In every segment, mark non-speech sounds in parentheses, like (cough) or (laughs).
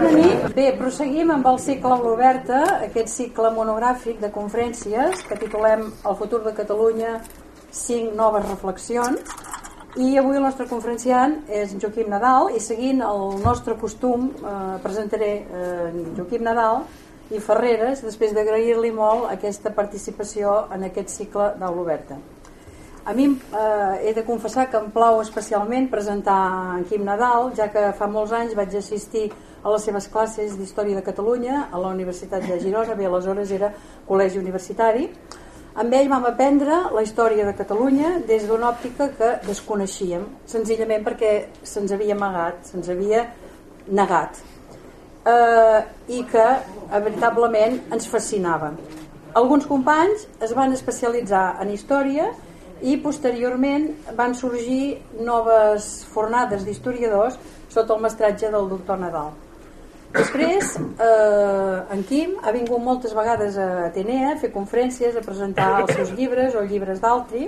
bona nit. Bé, proseguim amb el cicle a l'oberta, aquest cicle monogràfic de conferències que titulem El futur de Catalunya, 5 noves reflexions. I avui el nostre conferenciant és Joaquim Nadal i seguint el nostre costum eh, presentaré eh, Joaquim Nadal i Ferreres després d'agrair-li molt aquesta participació en aquest cicle d'aula oberta. A mi eh, he de confessar que em plau especialment presentar en Quim Nadal, ja que fa molts anys vaig assistir a les seves classes d'Història de Catalunya a la Universitat de Girona, bé, aleshores era col·legi universitari. Amb ell vam aprendre la història de Catalunya des d'una òptica que desconeixíem, senzillament perquè se'ns havia amagat, se'ns havia negat, eh, i que veritablement ens fascinava. Alguns companys es van especialitzar en història i posteriorment van sorgir noves fornades d'historiadors sota el mestratge del doctor Nadal. Després, eh, en Quim ha vingut moltes vegades a Atenea a fer conferències, a presentar els seus llibres o llibres d'altri.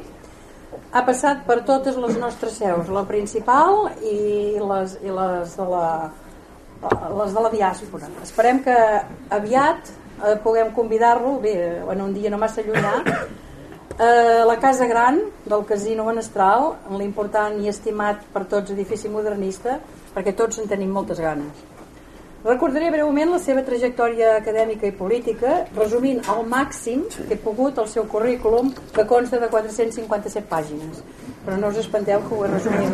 Ha passat per totes les nostres seus, la principal i les, i les, de, la, les de la diàspora. Esperem que aviat eh, puguem convidar-lo, bé, en un dia no massa llunyà, Eh, la Casa Gran del Casino Menestral, l'important i estimat per tots edifici modernista, perquè tots en tenim moltes ganes. Recordaré breument la seva trajectòria acadèmica i política, resumint al màxim que he pogut el seu currículum, que consta de 457 pàgines. Però no us espanteu que ho he resumit.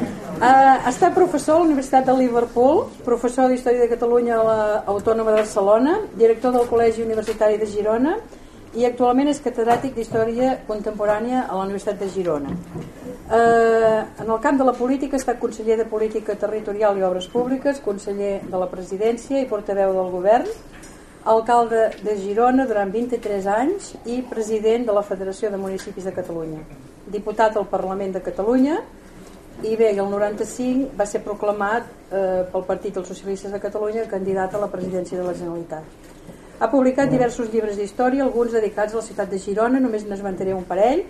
(laughs) Uh, estat professor a la Universitat de Liverpool, professor d'Història de Catalunya a l'Autònoma de Barcelona, director del Col·legi Universitari de Girona, i actualment és catedràtic d'Història Contemporània a la Universitat de Girona. Eh, en el camp de la política estat conseller de Política Territorial i Obres Públiques, conseller de la Presidència i portaveu del Govern, alcalde de Girona durant 23 anys i president de la Federació de Municipis de Catalunya. Diputat al Parlament de Catalunya i bé, el 95 va ser proclamat eh, pel Partit dels Socialistes de Catalunya candidat a la presidència de la Generalitat. Ha publicat diversos llibres d'història, alguns dedicats a la ciutat de Girona, només n'esmentaré un parell.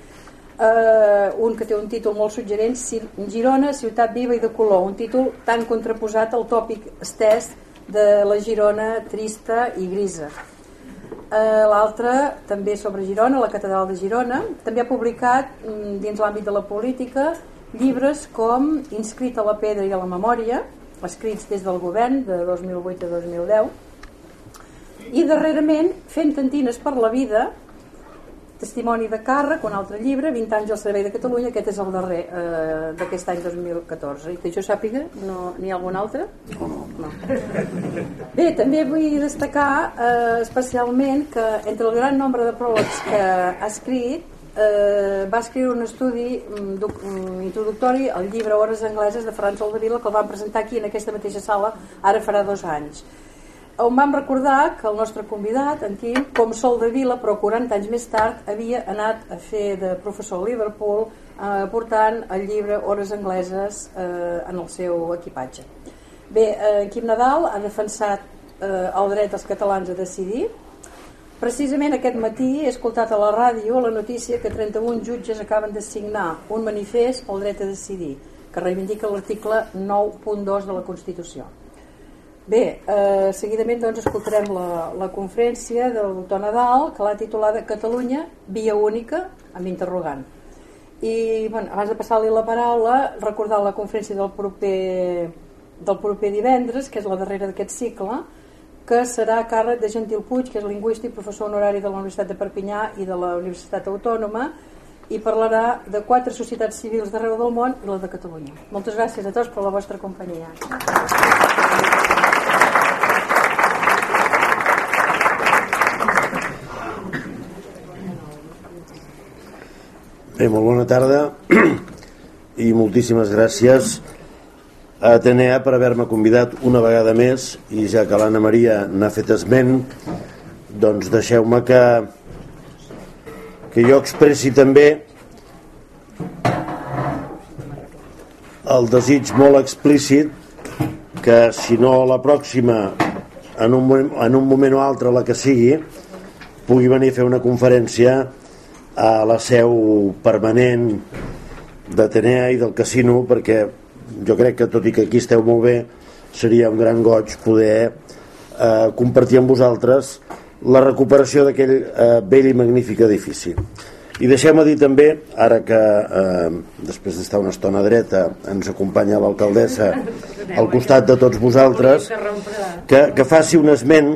Uh, un que té un títol molt suggerent, Girona, ciutat viva i de color, un títol tan contraposat al tòpic estès de la Girona trista i grisa. Uh, L'altre, també sobre Girona, la catedral de Girona, també ha publicat, mm, dins l'àmbit de la política, llibres com Inscrit a la pedra i a la memòria, escrits des del govern de 2008 a 2010, i darrerament fent tantines per la vida testimoni de càrrec, un altre llibre 20 anys al servei de Catalunya, aquest és el darrer eh, d'aquest any 2014 i que jo sàpiga, no, n'hi ha algun altre? No. Bé, també vull destacar eh, especialment que entre el gran nombre de pròlegs que ha escrit eh, va escriure un estudi um, introductori al llibre Hores Angleses de Ferran Soldevila que el van presentar aquí en aquesta mateixa sala ara farà dos anys on vam recordar que el nostre convidat, en Quim, com sol de vila, però 40 anys més tard, havia anat a fer de professor a Liverpool eh, portant el llibre Hores Angleses eh, en el seu equipatge. Bé, eh, Quim Nadal ha defensat eh, el dret dels catalans a decidir. Precisament aquest matí he escoltat a la ràdio la notícia que 31 jutges acaben de signar un manifest pel dret a decidir, que reivindica l'article 9.2 de la Constitució. Bé, eh, seguidament doncs, escoltarem la, la conferència del doctor Nadal que l'ha titulada Catalunya, via única, amb interrogant. I bueno, abans de passar-li la paraula, recordar la conferència del proper, del proper divendres, que és la darrera d'aquest cicle, que serà a càrrec de Gentil Puig, que és lingüista i professor honorari de la Universitat de Perpinyà i de la Universitat Autònoma, i parlarà de quatre societats civils d'arreu del món i la de Catalunya. Moltes gràcies a tots per la vostra companyia. Bé, molt bona tarda (clears throat) i moltíssimes gràcies a Atenea per haver-me convidat una vegada més i ja que l'Anna Maria n'ha fet esment doncs deixeu-me que que jo expressi també el desig molt explícit que si no la pròxima en un, en un moment o altre la que sigui pugui venir a fer una conferència a la seu permanent d'Atenea i del casino perquè jo crec que tot i que aquí esteu molt bé seria un gran goig poder eh, compartir amb vosaltres la recuperació d'aquell eh, vell i magnífic edifici. I deixem-me dir també, ara que eh, després d'estar una estona dreta ens acompanya l'alcaldessa al costat de tots vosaltres, que, que faci un esment.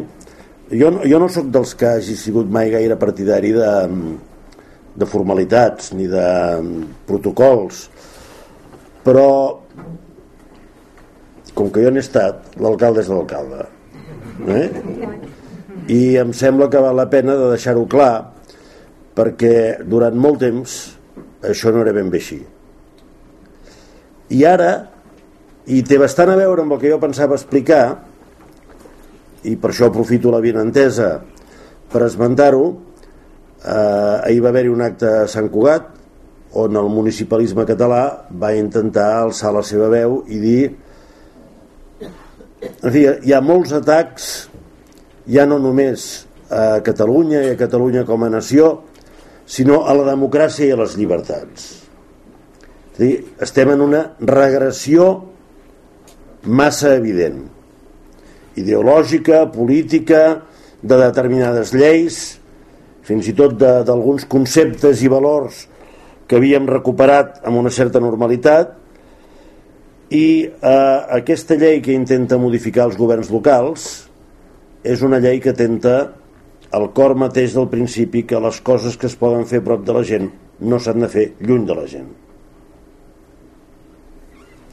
Jo, jo no sóc dels que hagi sigut mai gaire partidari de, de formalitats ni de protocols, però com que jo n'he estat, l'alcalde és l'alcalde. Eh? I em sembla que val la pena de deixar-ho clar perquè durant molt temps això no era ben bé així. I ara, i té bastant a veure amb el que jo pensava explicar, i per això aprofito la entesa per esmentar-ho, eh, ahir va haver-hi un acte a Sant Cugat on el municipalisme català va intentar alçar la seva veu i dir en fi, hi ha molts atacs ja no només a Catalunya i a Catalunya com a nació sinó a la democràcia i a les llibertats. És dir, estem en una regressió massa evident ideològica, política de determinades lleis fins i tot d'alguns conceptes i valors que havíem recuperat amb una certa normalitat i eh, aquesta llei que intenta modificar els governs locals és una llei que tenta el cor mateix del principi que les coses que es poden fer prop de la gent no s'han de fer lluny de la gent.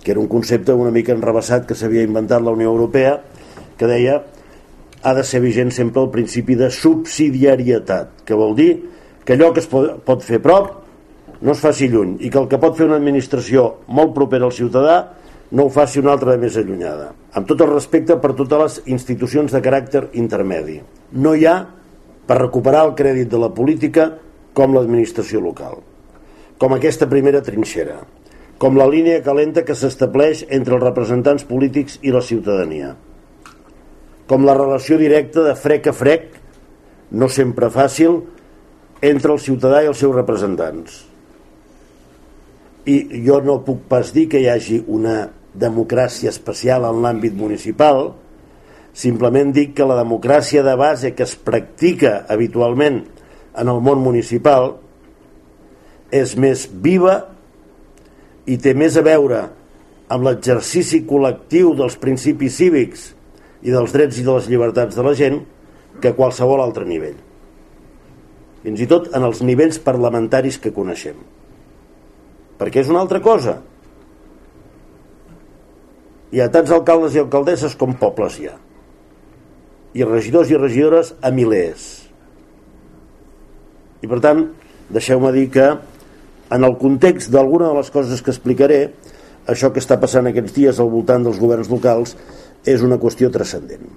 Que era un concepte una mica enrebaçat que s'havia inventat la Unió Europea que deia ha de ser vigent sempre el principi de subsidiarietat que vol dir que allò que es pot, fer prop no es faci lluny i que el que pot fer una administració molt propera al ciutadà no ho faci una altra de més allunyada. Amb tot el respecte per totes les institucions de caràcter intermedi. No hi ha per recuperar el crèdit de la política com l'administració local. Com aquesta primera trinxera. Com la línia calenta que s'estableix entre els representants polítics i la ciutadania. Com la relació directa de frec a frec, no sempre fàcil, entre el ciutadà i els seus representants. I jo no puc pas dir que hi hagi una democràcia especial en l'àmbit municipal, simplement dic que la democràcia de base que es practica habitualment en el món municipal és més viva i té més a veure amb l'exercici col·lectiu dels principis cívics i dels drets i de les llibertats de la gent que qualsevol altre nivell. Fins i tot en els nivells parlamentaris que coneixem. Perquè és una altra cosa hi ha tants alcaldes i alcaldesses com pobles hi ha i regidors i regidores a milers i per tant deixeu-me dir que en el context d'alguna de les coses que explicaré això que està passant aquests dies al voltant dels governs locals és una qüestió transcendent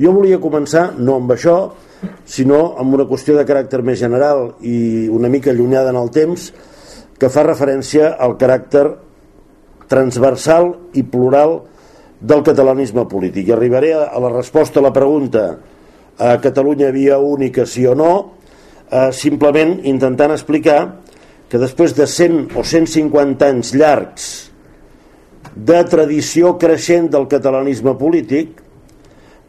jo volia començar no amb això sinó amb una qüestió de caràcter més general i una mica allunyada en el temps que fa referència al caràcter transversal i plural del catalanisme polític. I arribaré a la resposta a la pregunta a Catalunya via única sí o no, eh, simplement intentant explicar que després de 100 o 150 anys llargs de tradició creixent del catalanisme polític,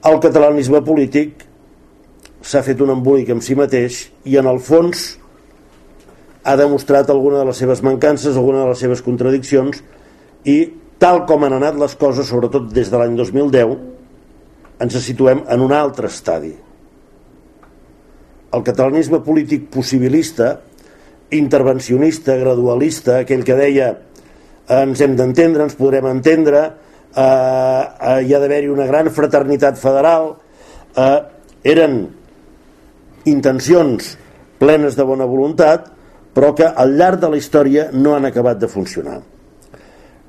el catalanisme polític s'ha fet un embolic amb si mateix i en el fons ha demostrat alguna de les seves mancances, alguna de les seves contradiccions i tal com han anat les coses, sobretot des de l'any 2010, ens situem en un altre estadi. El catalanisme polític possibilista, intervencionista, gradualista, aquell que deia ens hem d'entendre, ens podrem entendre, eh, eh, hi ha d'haver-hi una gran fraternitat federal, eh, eren intencions plenes de bona voluntat, però que al llarg de la història no han acabat de funcionar.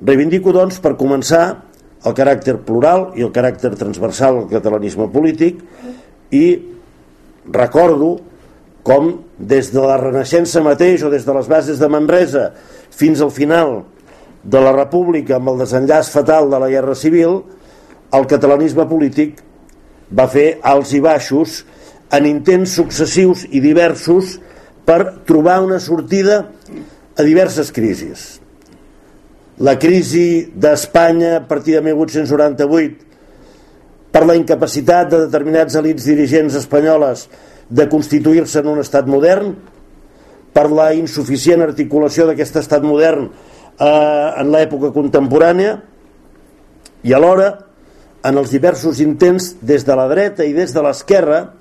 Reivindico, doncs, per començar, el caràcter plural i el caràcter transversal del catalanisme polític i recordo com des de la Renaixença mateix o des de les bases de Manresa fins al final de la República amb el desenllaç fatal de la Guerra Civil el catalanisme polític va fer alts i baixos en intents successius i diversos per trobar una sortida a diverses crisis. La crisi d'Espanya a partir de 1898 per la incapacitat de determinats elits dirigents espanyoles de constituir-se en un estat modern, per la insuficient articulació d'aquest estat modern eh, en l'època contemporània i alhora en els diversos intents des de la dreta i des de l'esquerra,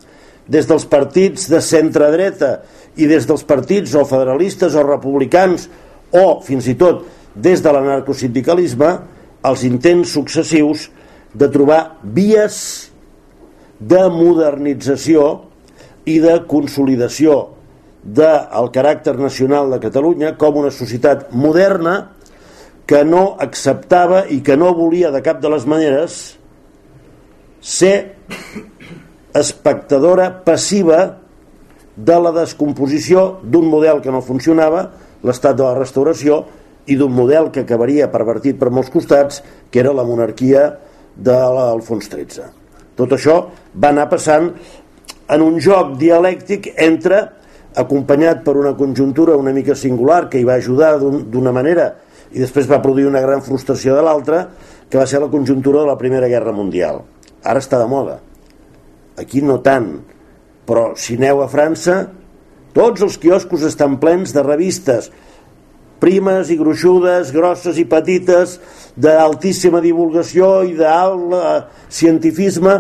des dels partits de centre-dreta i des dels partits o federalistes o republicans o fins i tot des de l'anarcosindicalisme els intents successius de trobar vies de modernització i de consolidació del caràcter nacional de Catalunya com una societat moderna que no acceptava i que no volia de cap de les maneres ser espectadora passiva de la descomposició d'un model que no funcionava, l'estat de la restauració, i d'un model que acabaria pervertit per molts costats, que era la monarquia de l'Alfons XIII. Tot això va anar passant en un joc dialèctic entre, acompanyat per una conjuntura una mica singular que hi va ajudar d'una manera i després va produir una gran frustració de l'altra, que va ser la conjuntura de la Primera Guerra Mundial. Ara està de moda. Aquí no tant, però si aneu a França, tots els quioscos estan plens de revistes primes i gruixudes, grosses i petites, d'altíssima divulgació i d'alt cientifisme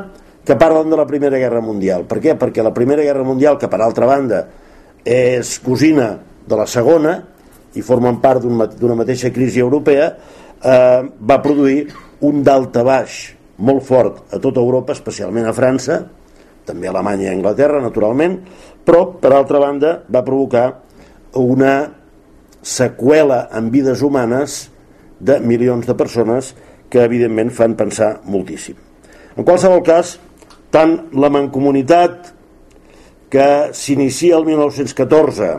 que parlen de la Primera Guerra Mundial. Per què? Perquè la Primera Guerra Mundial, que per altra banda és cosina de la Segona i formen part d'una un, mateixa crisi europea, eh, va produir un d'alta baix molt fort a tota Europa, especialment a França, també a Alemanya i a Anglaterra, naturalment, però, per altra banda, va provocar una seqüela en vides humanes de milions de persones que evidentment fan pensar moltíssim. En qualsevol cas, tant la mancomunitat que s'inicia el 1914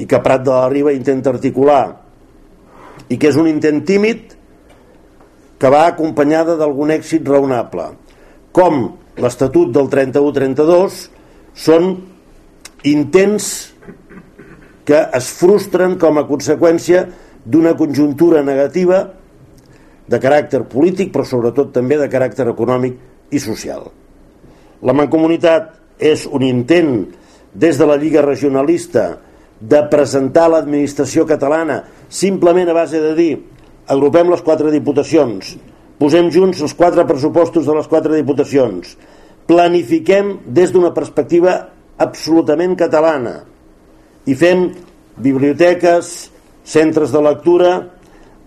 i que Prat de la Riba intenta articular i que és un intent tímid que va acompanyada d'algun èxit raonable com l'Estatut del 31-32 són intents que es frustren com a conseqüència d'una conjuntura negativa de caràcter polític però sobretot també de caràcter econòmic i social. La Mancomunitat és un intent des de la Lliga Regionalista de presentar l'administració catalana simplement a base de dir agrupem les quatre diputacions, posem junts els quatre pressupostos de les quatre diputacions, planifiquem des d'una perspectiva absolutament catalana, i fem biblioteques, centres de lectura,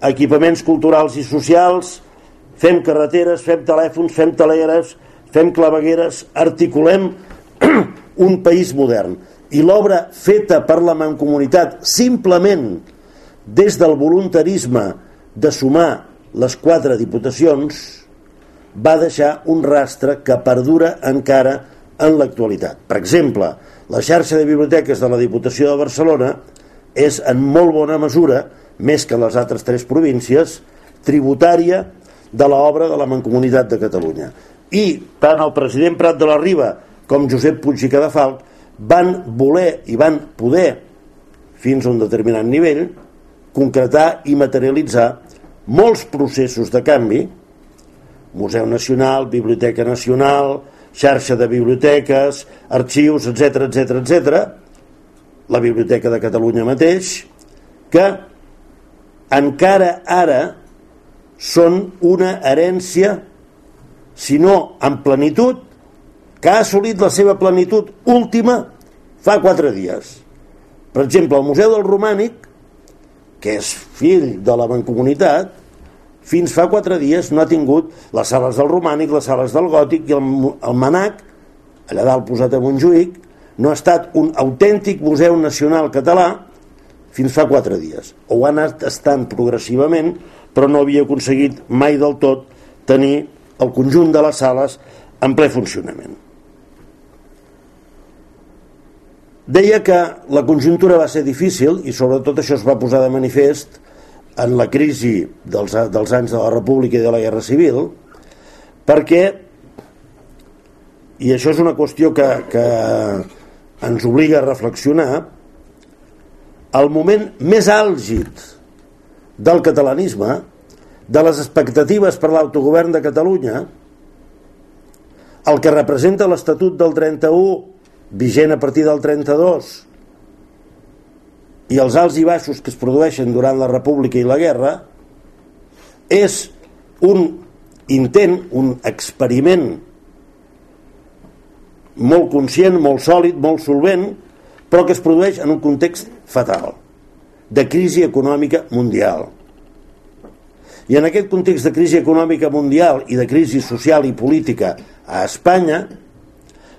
equipaments culturals i socials, fem carreteres, fem telèfons, fem telègrafs, fem clavegueres, articulem (clears throat) un país modern. I l'obra feta per la mancomunitat simplement des del voluntarisme de sumar les quatre diputacions va deixar un rastre que perdura encara en l'actualitat. Per exemple, la xarxa de biblioteques de la Diputació de Barcelona és en molt bona mesura, més que les altres tres províncies, tributària de l'obra de la Mancomunitat de Catalunya. I tant el president Prat de la Riba com Josep Puig i Cadafalc van voler i van poder, fins a un determinat nivell, concretar i materialitzar molts processos de canvi, Museu Nacional, Biblioteca Nacional, xarxa de biblioteques, arxius, etc etc etc, la Biblioteca de Catalunya mateix, que encara ara són una herència, si no en plenitud, que ha assolit la seva plenitud última fa quatre dies. Per exemple, el Museu del Romànic, que és fill de la Mancomunitat, fins fa quatre dies no ha tingut les sales del romànic, les sales del gòtic i el, el manac, allà dalt posat a Montjuïc, no ha estat un autèntic museu nacional català fins fa quatre dies. Ho ha anat estant progressivament, però no havia aconseguit mai del tot tenir el conjunt de les sales en ple funcionament. Deia que la conjuntura va ser difícil i sobretot això es va posar de manifest en la crisi dels, dels anys de la República i de la Guerra Civil perquè i això és una qüestió que, que ens obliga a reflexionar el moment més àlgid del catalanisme, de les expectatives per l'autogovern de Catalunya, el que representa l'Estatut del 31, vigent a partir del 32, i els alts i baixos que es produeixen durant la República i la Guerra, és un intent, un experiment molt conscient, molt sòlid, molt solvent, però que es produeix en un context fatal, de crisi econòmica mundial. I en aquest context de crisi econòmica mundial i de crisi social i política a Espanya,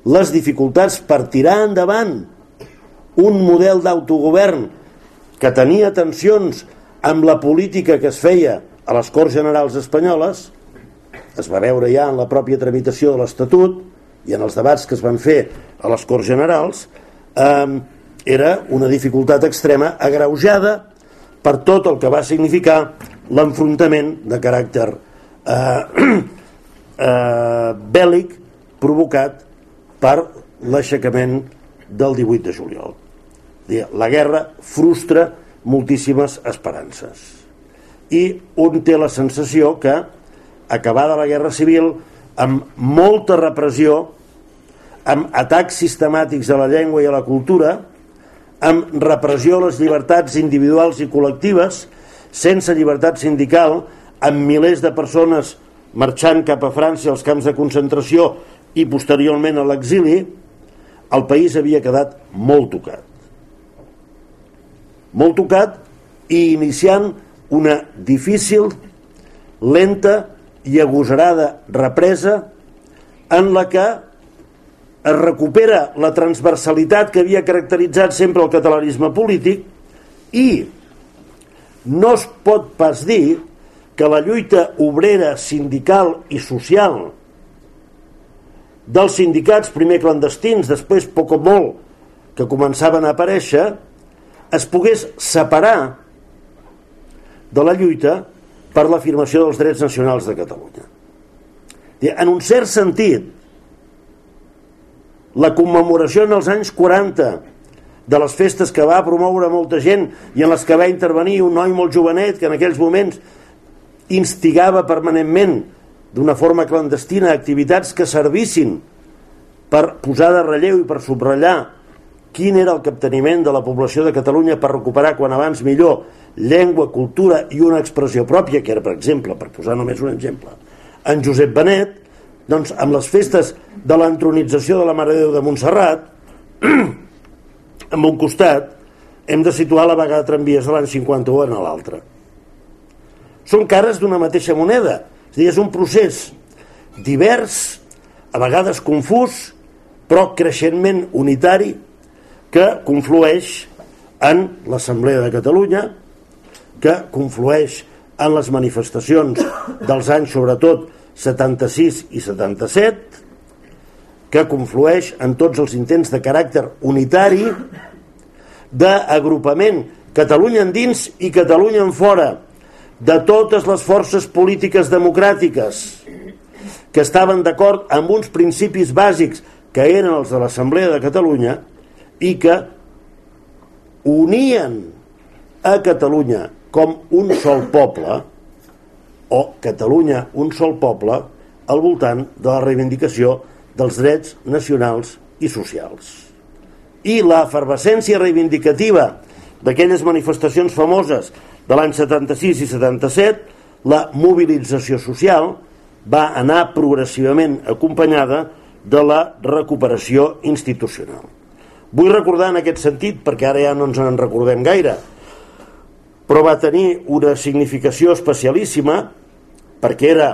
les dificultats per tirar endavant un model d'autogovern que tenia tensions amb la política que es feia a les Corts Generals Espanyoles, es va veure ja en la pròpia tramitació de l'Estatut i en els debats que es van fer a les Corts Generals, eh, era una dificultat extrema agreujada per tot el que va significar l'enfrontament de caràcter eh, (clears throat) eh, bèl·lic provocat per l'aixecament del 18 de juliol. La guerra frustra moltíssimes esperances. I un té la sensació que, acabada la guerra civil, amb molta repressió, amb atacs sistemàtics a la llengua i a la cultura, amb repressió a les llibertats individuals i col·lectives, sense llibertat sindical, amb milers de persones marxant cap a França als camps de concentració i posteriorment a l'exili, el país havia quedat molt tocat. Molt tocat i iniciant una difícil, lenta i agosarada represa en la que es recupera la transversalitat que havia caracteritzat sempre el catalanisme polític i no es pot pas dir que la lluita obrera, sindical i social dels sindicats, primer clandestins, després poc o molt, que començaven a aparèixer, es pogués separar de la lluita per l'afirmació dels drets nacionals de Catalunya. En un cert sentit, la commemoració en els anys 40 de les festes que va promoure molta gent i en les que va intervenir un noi molt jovenet que en aquells moments instigava permanentment d'una forma clandestina activitats que servissin per posar de relleu i per subratllar quin era el capteniment de la població de Catalunya per recuperar quan abans millor llengua, cultura i una expressió pròpia, que era, per exemple, per posar només un exemple, en Josep Benet, doncs amb les festes de l'entronització de la Mare de Déu de Montserrat, (clears throat) en un costat, hem de situar la vegada de tramvies de l'any 51 en l'altre. Són cares d'una mateixa moneda, és dir, és un procés divers, a vegades confús, però creixentment unitari, que conflueix en l'Assemblea de Catalunya, que conflueix en les manifestacions dels anys, sobretot, 76 i 77, que conflueix en tots els intents de caràcter unitari d'agrupament Catalunya endins i Catalunya en fora de totes les forces polítiques democràtiques que estaven d'acord amb uns principis bàsics que eren els de l'Assemblea de Catalunya i que unien a Catalunya com un sol poble o Catalunya un sol poble al voltant de la reivindicació dels drets nacionals i socials. I la efervescència reivindicativa d'aquelles manifestacions famoses de l'any 76 i 77, la mobilització social va anar progressivament acompanyada de la recuperació institucional. Vull recordar en aquest sentit, perquè ara ja no ens en recordem gaire, però va tenir una significació especialíssima perquè era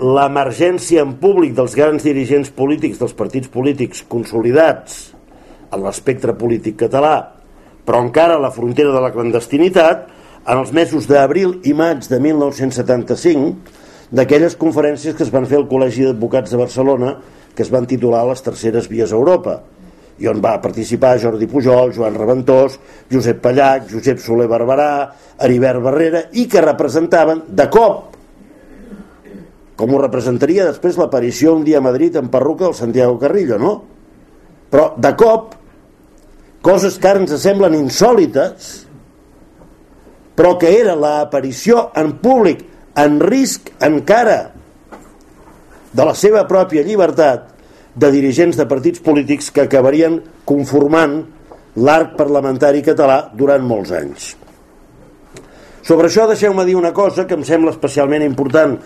l'emergència en públic dels grans dirigents polítics dels partits polítics consolidats en l'espectre polític català, però encara a la frontera de la clandestinitat, en els mesos d'abril i maig de 1975, d'aquelles conferències que es van fer al Col·legi d'Advocats de Barcelona, que es van titular Les terceres vies a Europa, i on va participar Jordi Pujol, Joan Reventós, Josep Pallac, Josep Soler Barberà, Heribert Barrera, i que representaven de cop, com ho representaria després l'aparició un dia a Madrid en perruca del Santiago Carrillo, no? Però de cop, coses que ara ens semblen insòlites, però que era l'aparició en públic, en risc encara, de la seva pròpia llibertat de dirigents de partits polítics que acabarien conformant l'arc parlamentari català durant molts anys. Sobre això deixeu-me dir una cosa que em sembla especialment important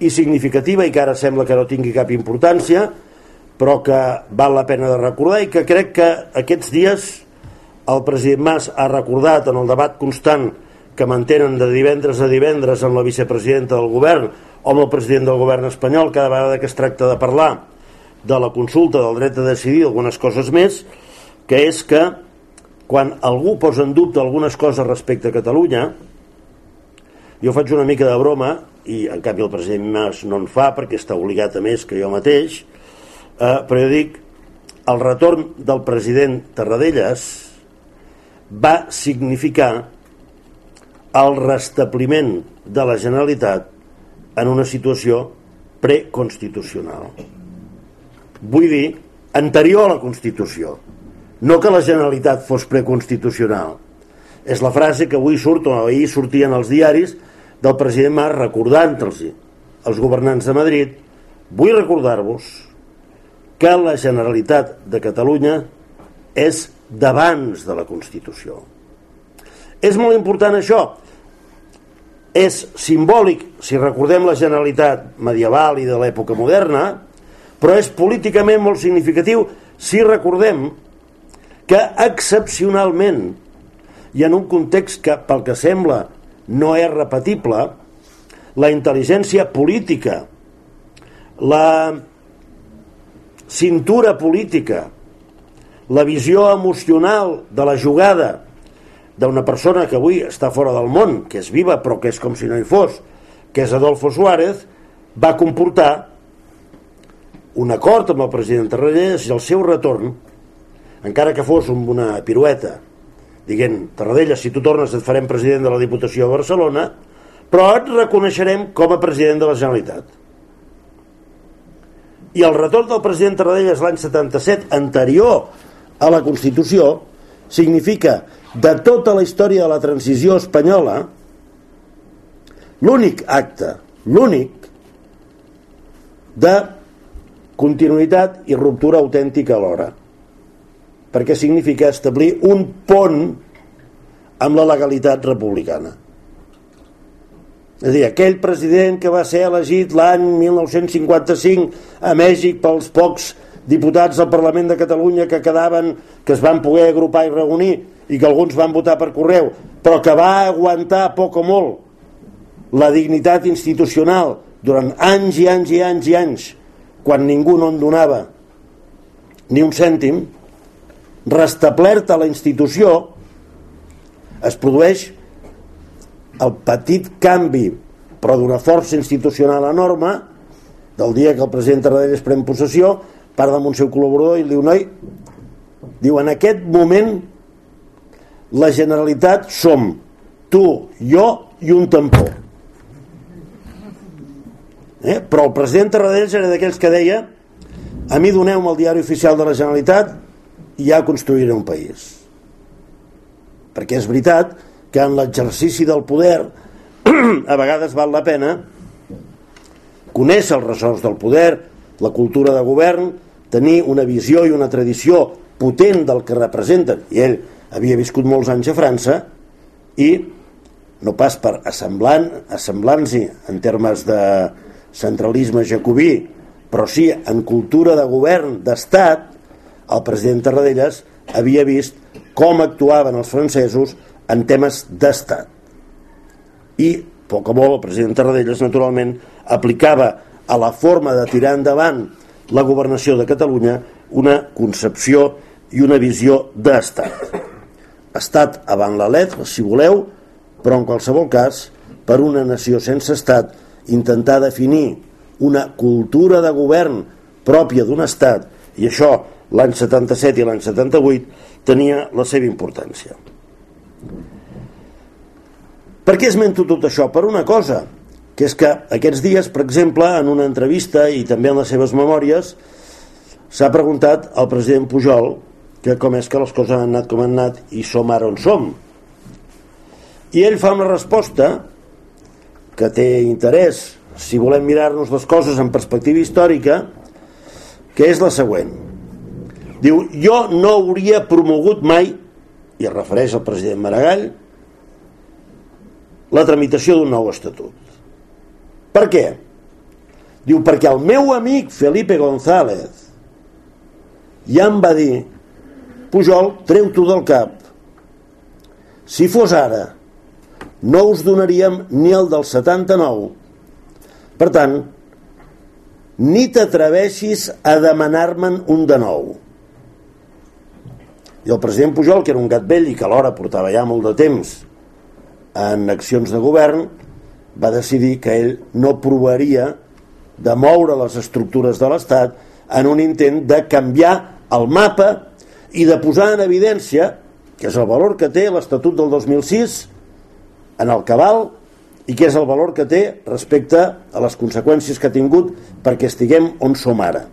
i significativa i que ara sembla que no tingui cap importància, però que val la pena de recordar i que crec que aquests dies el president Mas ha recordat en el debat constant que mantenen de divendres a divendres amb la vicepresidenta del govern o amb el president del govern espanyol cada vegada que es tracta de parlar de la consulta del dret a decidir algunes coses més, que és que quan algú posa en dubte algunes coses respecte a Catalunya, jo faig una mica de broma, i en canvi el president Mas no en fa perquè està obligat a més que jo mateix, eh, però jo dic, el retorn del president Tarradellas va significar el restabliment de la Generalitat en una situació preconstitucional. Vull dir, anterior a la Constitució. No que la Generalitat fos preconstitucional. És la frase que avui surt, o ahir sortien els diaris, del president Mas recordant-los als governants de Madrid vull recordar-vos que la Generalitat de Catalunya és d'abans de la Constitució. És molt important això, és simbòlic si recordem la Generalitat medieval i de l'època moderna, però és políticament molt significatiu si recordem que excepcionalment i en un context que pel que sembla no és repetible la intel·ligència política la cintura política la visió emocional de la jugada d'una persona que avui està fora del món, que és viva però que és com si no hi fos, que és Adolfo Suárez, va comportar un acord amb el president Tarradellas i el seu retorn, encara que fos amb una pirueta, dient, Tarradellas, si tu tornes et farem president de la Diputació de Barcelona, però et reconeixerem com a president de la Generalitat. I el retorn del president Tarradellas l'any 77, anterior a la Constitució, significa de tota la història de la transició espanyola l'únic acte, l'únic de continuïtat i ruptura autèntica alhora. Perquè significa establir un pont amb la legalitat republicana. És a dir, aquell president que va ser elegit l'any 1955 a Mèxic pels pocs diputats del Parlament de Catalunya que quedaven, que es van poder agrupar i reunir i que alguns van votar per correu, però que va aguantar poc o molt la dignitat institucional durant anys i anys i anys i anys, quan ningú no en donava ni un cèntim, restablerta la institució, es produeix el petit canvi, però d'una força institucional enorme, del dia que el president Tarradellas pren possessió, parla amb un seu col·laborador i li diu, noi, diu, en aquest moment la Generalitat som tu, jo i un tampó. Eh? Però el president Tarradellas era d'aquells que deia a mi doneu-me el diari oficial de la Generalitat i ja construiré un país. Perquè és veritat que en l'exercici del poder (clears throat) a vegades val la pena conèixer els ressorts del poder, la cultura de govern, tenir una visió i una tradició potent del que representen i ell havia viscut molts anys a França i no pas per assemblant assemblant-s'hi en termes de centralisme jacobí però sí en cultura de govern d'estat el president Tarradellas havia vist com actuaven els francesos en temes d'estat i poc a molt el president Tarradellas naturalment aplicava a la forma de tirar endavant la governació de Catalunya una concepció i una visió d'estat. Estat avant la letra, si voleu, però en qualsevol cas, per una nació sense estat, intentar definir una cultura de govern pròpia d'un estat, i això l'any 77 i l'any 78 tenia la seva importància. Per què esmento tot això? Per una cosa, que és que aquests dies, per exemple, en una entrevista i també en les seves memòries, s'ha preguntat al president Pujol que com és que les coses han anat com han anat i som ara on som. i ell fa una resposta que té interès si volem mirar-nos les coses en perspectiva històrica que és la següent diu jo no hauria promogut mai i es refereix al president Maragall la tramitació d'un nou estatut per què? diu perquè el meu amic Felipe González ja em va dir Pujol, treu-t'ho del cap. Si fos ara no us donaríem ni el del 79 per tant ni t'atreveixis a demanar-me'n un de nou. I el president Pujol que era un gat vell i que alhora portava ja molt de temps en accions de govern va decidir que ell no provaria de moure les estructures de l'Estat en un intent de canviar el mapa i de posar en evidència que és el valor que té l'Estatut del 2006 en el cabal i que és el valor que té respecte a les conseqüències que ha tingut perquè estiguem on som ara.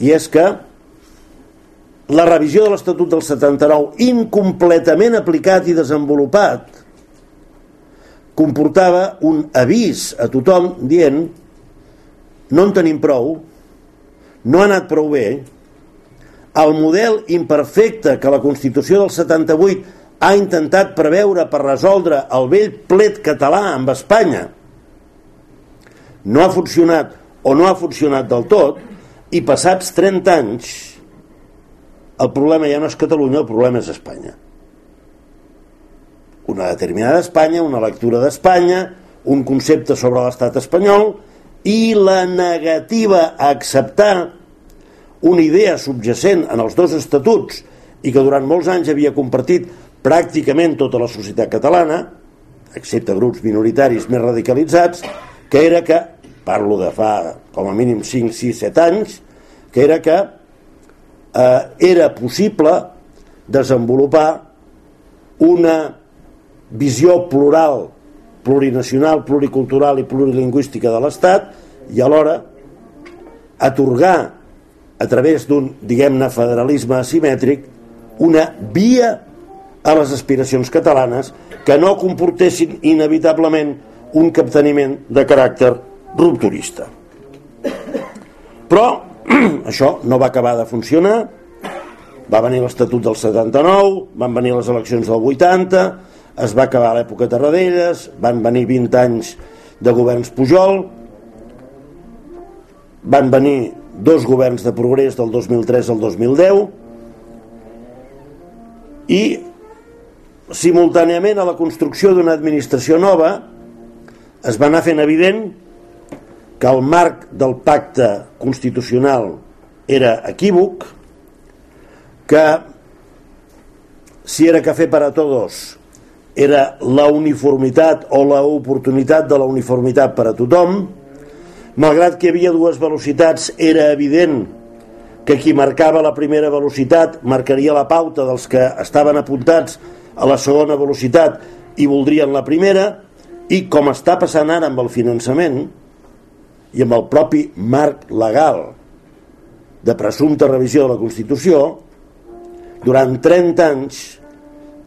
I és que la revisió de l'Estatut del 79 incompletament aplicat i desenvolupat comportava un avís a tothom dient no en tenim prou, no ha anat prou bé, el model imperfecte que la Constitució del 78 ha intentat preveure per resoldre el vell plet català amb Espanya no ha funcionat o no ha funcionat del tot i passats 30 anys el problema ja no és Catalunya, el problema és Espanya. Una determinada Espanya, una lectura d'Espanya, un concepte sobre l'estat espanyol i la negativa a acceptar una idea subjacent en els dos estatuts i que durant molts anys havia compartit pràcticament tota la societat catalana, excepte grups minoritaris més radicalitzats, que era que, parlo de fa com a mínim 5, 6, 7 anys, que era que eh, era possible desenvolupar una visió plural, plurinacional, pluricultural i plurilingüística de l'Estat i alhora atorgar a través d'un, diguem-ne, federalisme asimètric una via a les aspiracions catalanes que no comportessin inevitablement un capteniment de caràcter rupturista. Però (clears throat) això no va acabar de funcionar, va venir l'Estatut del 79, van venir les eleccions del 80, es va acabar l'època Tarradellas, van venir 20 anys de governs Pujol, van venir dos governs de progrés del 2003 al 2010 i simultàniament a la construcció d'una administració nova es va anar fent evident que el marc del pacte constitucional era equívoc, que si era cafè per a tots era la uniformitat o la oportunitat de la uniformitat per a tothom, malgrat que hi havia dues velocitats, era evident que qui marcava la primera velocitat marcaria la pauta dels que estaven apuntats a la segona velocitat i voldrien la primera i com està passant ara amb el finançament i amb el propi marc legal de presumpta revisió de la Constitució durant 30 anys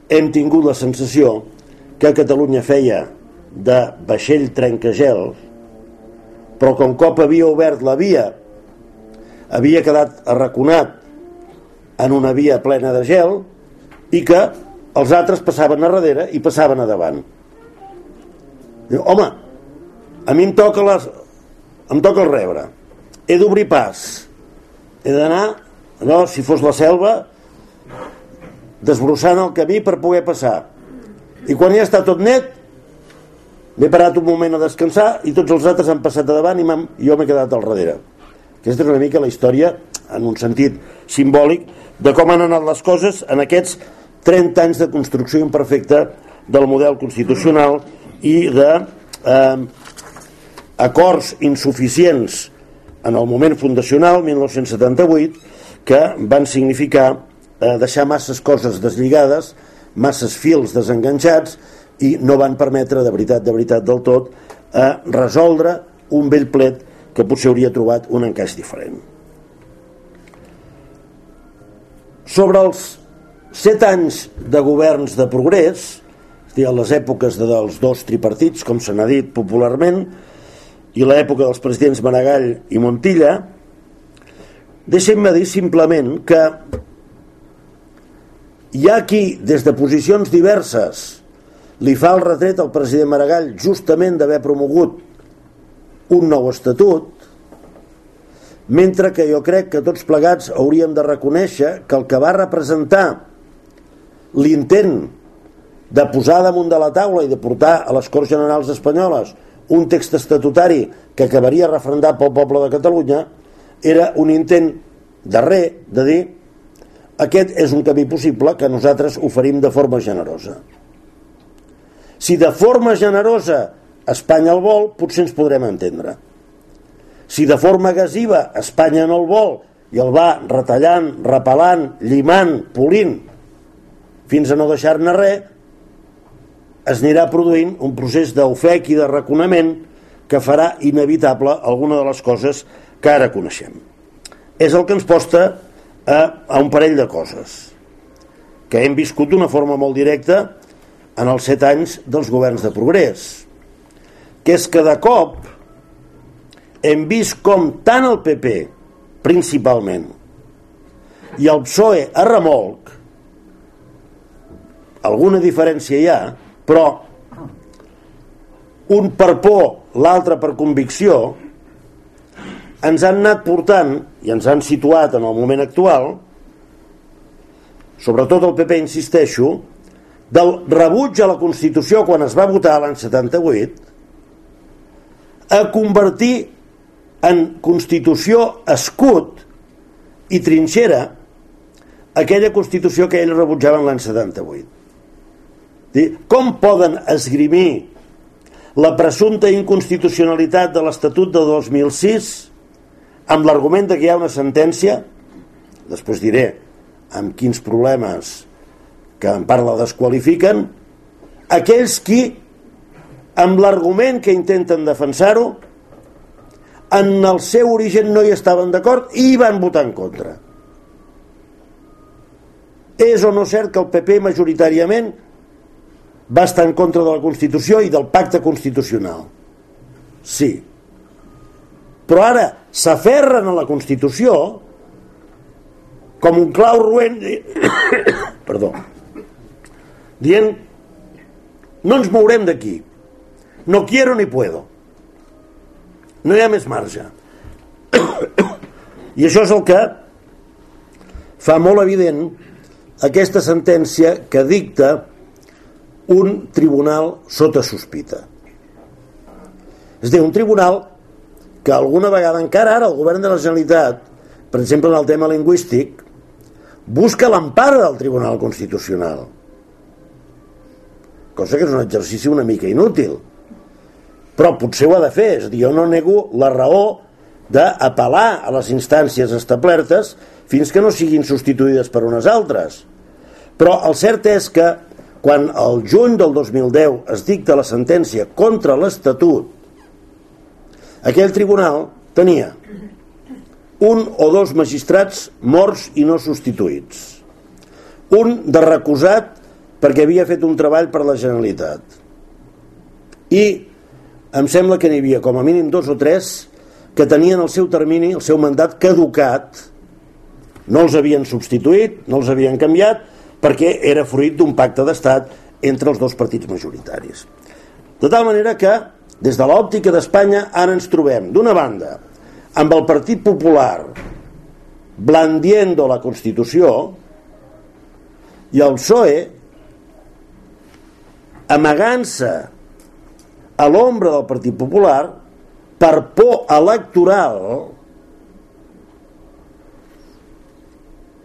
hem tingut la sensació que Catalunya feia de vaixell trencagel però com cop havia obert la via havia quedat arraconat en una via plena de gel i que els altres passaven a darrere i passaven a davant. Home a mi em toca les em toca el rebre. He d'obrir pas. He d'anar no, si fos la selva desbrossant el camí per poder passar. I quan ja està tot net m'he parat un moment a descansar i tots els altres han passat a davant i jo m'he quedat al darrere. Aquesta és una mica la història en un sentit simbòlic de com han anat les coses en aquests 30 anys de construcció imperfecta del model constitucional i de eh, acords insuficients en el moment fundacional 1978 que van significar eh, deixar masses coses deslligades masses fils desenganxats i no van permetre de veritat, de veritat del tot eh, resoldre un vell plet que potser hauria trobat un encaix diferent. Sobre els set anys de governs de progrés a les èpoques de, dels dos tripartits, com se n'ha dit popularment, i l'època dels presidents Maragall i Montilla, deixem-me dir simplement que hi ha qui, des de posicions diverses, li fa el retret al president Maragall justament d'haver promogut un nou estatut, mentre que jo crec que tots plegats hauríem de reconèixer que el que va representar l'intent de posar damunt de la taula i de portar a les Corts Generals Espanyoles un text estatutari que acabaria refrendat pel poble de Catalunya era un intent darrer de dir aquest és un camí possible que nosaltres oferim de forma generosa. Si de forma generosa Espanya el vol, potser ens podrem entendre. Si de forma agressiva Espanya no el vol i el va retallant, repelant, llimant, polint, fins a no deixar-ne res, es anirà produint un procés d'ofec i de reconament que farà inevitable alguna de les coses que ara coneixem. És el que ens posta a, a un parell de coses que hem viscut d'una forma molt directa en els set anys dels governs de progrés que és que de cop hem vist com tant el PP principalment i el PSOE a remolc alguna diferència hi ha però un per por, l'altre per convicció ens han anat portant i ens han situat en el moment actual sobretot el PP insisteixo del rebuig a la Constitució quan es va votar l'any 78 a convertir en Constitució escut i trinxera aquella Constitució que ells rebutjaven l'any 78 com poden esgrimir la presumpta inconstitucionalitat de l'Estatut de 2006 amb l'argument que hi ha una sentència? Després diré amb quins problemes que en part la desqualifiquen aquells qui amb l'argument que intenten defensar-ho en el seu origen no hi estaven d'acord i hi van votar en contra és o no cert que el PP majoritàriament va estar en contra de la Constitució i del pacte constitucional. Sí. Però ara s'aferren a la Constitució com un clau ruent (coughs) perdó dient no ens mourem d'aquí no quiero ni puedo no hi ha més marge (coughs) i això és el que fa molt evident aquesta sentència que dicta un tribunal sota sospita. És dir, un tribunal que alguna vegada encara ara el govern de la Generalitat, per exemple en el tema lingüístic, busca l'empara del Tribunal Constitucional. Cosa que és un exercici una mica inútil. Però potser ho ha de fer, és a dir, jo no nego la raó d'apel·lar a les instàncies establertes fins que no siguin substituïdes per unes altres. Però el cert és que quan el juny del 2010 es dicta la sentència contra l'Estatut, aquell tribunal tenia un o dos magistrats morts i no substituïts, un de recusat perquè havia fet un treball per la Generalitat i em sembla que n'hi havia com a mínim dos o tres que tenien el seu termini, el seu mandat caducat, no els havien substituït, no els havien canviat perquè era fruit d'un pacte d'estat entre els dos partits majoritaris. De tal manera que, des de l'òptica d'Espanya, ara ens trobem, d'una banda, amb el Partit Popular blandiendo la Constitució i el PSOE amagant-se a l'ombra del Partit Popular per por electoral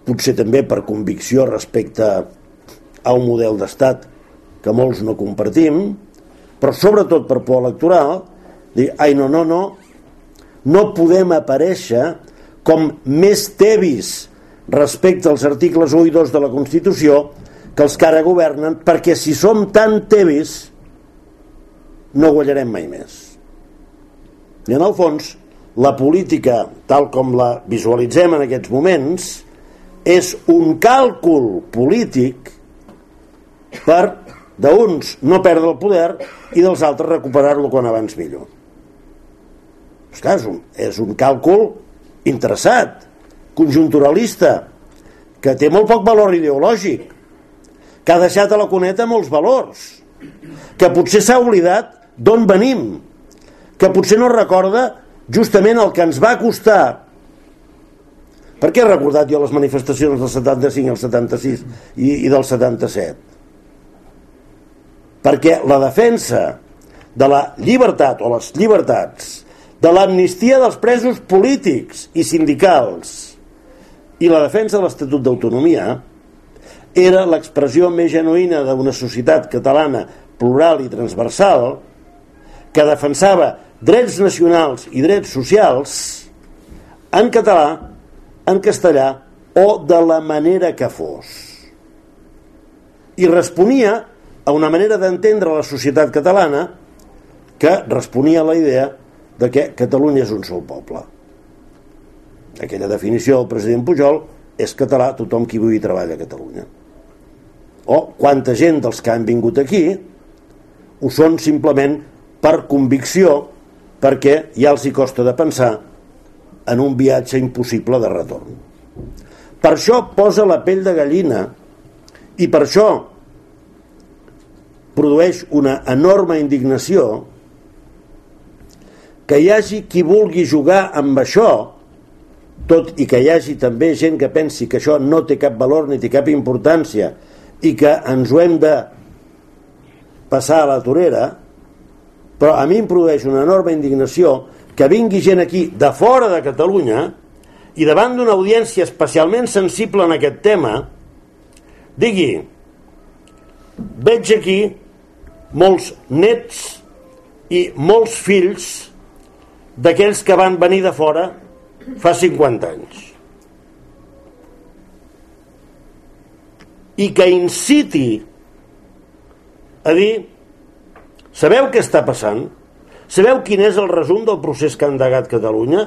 potser també per convicció respecte a un model d'estat que molts no compartim, però sobretot per por electoral, dir, ai no, no, no, no podem aparèixer com més tevis respecte als articles 1 i 2 de la Constitució que els que ara governen, perquè si som tan tevis no guanyarem mai més. I en el fons, la política, tal com la visualitzem en aquests moments, és un càlcul polític per d'uns no perdre el poder i dels altres recuperar-lo quan abans millor. És, clar, és, un, és un càlcul interessat, conjunturalista, que té molt poc valor ideològic, que ha deixat a la cuneta molts valors, que potser s'ha oblidat d'on venim, que potser no recorda justament el que ens va costar per què he recordat jo les manifestacions del 75 al 76 i, i del 77? Perquè la defensa de la llibertat o les llibertats, de l'amnistia dels presos polítics i sindicals i la defensa de l'Estatut d'Autonomia era l'expressió més genuïna d'una societat catalana plural i transversal que defensava drets nacionals i drets socials en català en castellà o de la manera que fos. I responia a una manera d'entendre la societat catalana que responia a la idea de que Catalunya és un sol poble. Aquella definició del president Pujol és català tothom qui viu i treballa a Catalunya. O quanta gent dels que han vingut aquí ho són simplement per convicció perquè ja els hi costa de pensar en un viatge impossible de retorn. Per això posa la pell de gallina i per això produeix una enorme indignació que hi hagi qui vulgui jugar amb això, tot i que hi hagi també gent que pensi que això no té cap valor ni té cap importància i que ens ho hem de passar a la torera, però a mi em produeix una enorme indignació que vingui gent aquí de fora de Catalunya i davant d'una audiència especialment sensible en aquest tema digui veig aquí molts nets i molts fills d'aquells que van venir de fora fa 50 anys i que inciti a dir sabeu què està passant? Sabeu quin és el resum del procés que ha endegat Catalunya?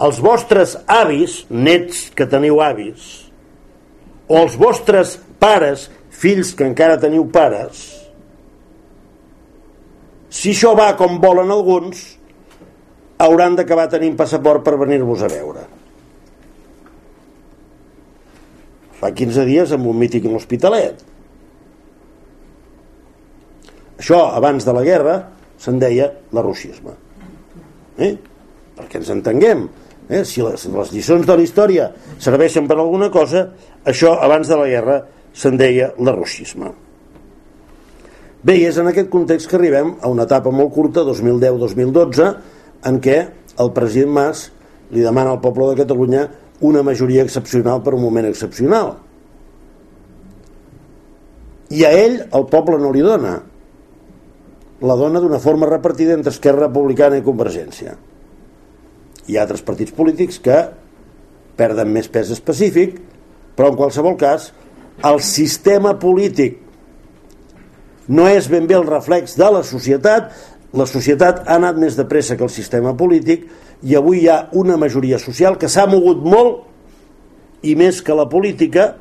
Els vostres avis, nets que teniu avis, o els vostres pares, fills que encara teniu pares, si això va com volen alguns, hauran d'acabar tenint passaport per venir-vos a veure. Fa 15 dies amb un mític a l'Hospitalet això, abans de la guerra, se'n deia l'arroxisme. Eh? Perquè ens entenguem. Eh? Si les, les lliçons de la història serveixen per alguna cosa, això, abans de la guerra, se'n deia l'arroxisme. Bé, és en aquest context que arribem a una etapa molt curta, 2010-2012, en què el president Mas li demana al poble de Catalunya una majoria excepcional per un moment excepcional. I a ell el poble no li dona, la dona d'una forma repartida entre Esquerra Republicana i Convergència. Hi ha altres partits polítics que perden més pes específic, però en qualsevol cas el sistema polític no és ben bé el reflex de la societat, la societat ha anat més de pressa que el sistema polític i avui hi ha una majoria social que s'ha mogut molt i més que la política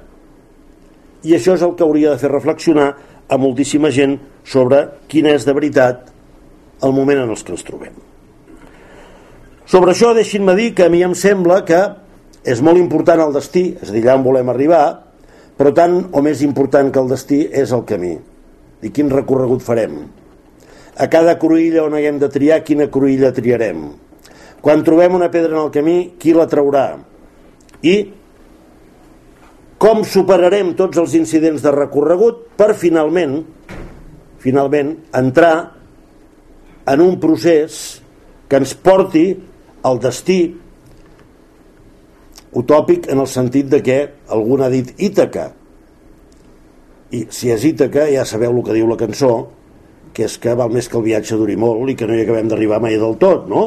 i això és el que hauria de fer reflexionar a moltíssima gent sobre quin és de veritat el moment en els que ens trobem. Sobre això deixin-me dir que a mi em sembla que és molt important el destí, és a dir, allà on volem arribar, però tant o més important que el destí és el camí. I quin recorregut farem? A cada cruïlla on haguem de triar, quina cruïlla triarem? Quan trobem una pedra en el camí, qui la traurà? I com superarem tots els incidents de recorregut per finalment finalment entrar en un procés que ens porti al destí utòpic en el sentit de que algú ha dit Ítaca i si és Ítaca ja sabeu el que diu la cançó que és que val més que el viatge duri molt i que no hi acabem d'arribar mai del tot no?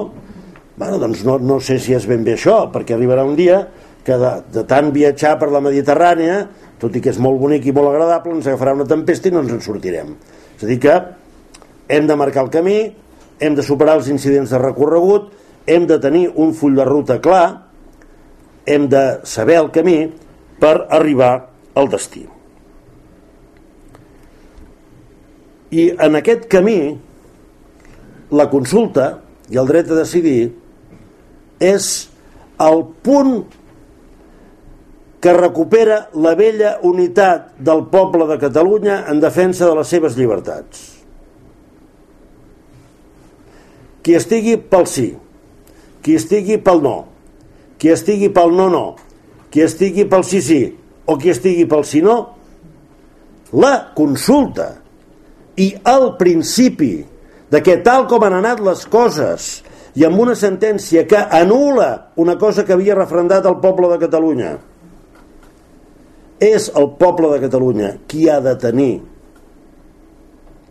Bueno, doncs no, no sé si és ben bé això perquè arribarà un dia que de, de tant viatjar per la Mediterrània, tot i que és molt bonic i molt agradable, ens agafarà una tempesta i no ens en sortirem. És a dir que hem de marcar el camí, hem de superar els incidents de recorregut, hem de tenir un full de ruta clar, hem de saber el camí per arribar al destí. I en aquest camí, la consulta i el dret a decidir és el punt que recupera la vella unitat del poble de Catalunya en defensa de les seves llibertats. Qui estigui pel sí, qui estigui pel no, qui estigui pel no no, qui estigui pel sí sí o qui estigui pel sí no, la consulta i el principi de que tal com han anat les coses i amb una sentència que anula una cosa que havia refrendat el poble de Catalunya és el poble de Catalunya qui ha de tenir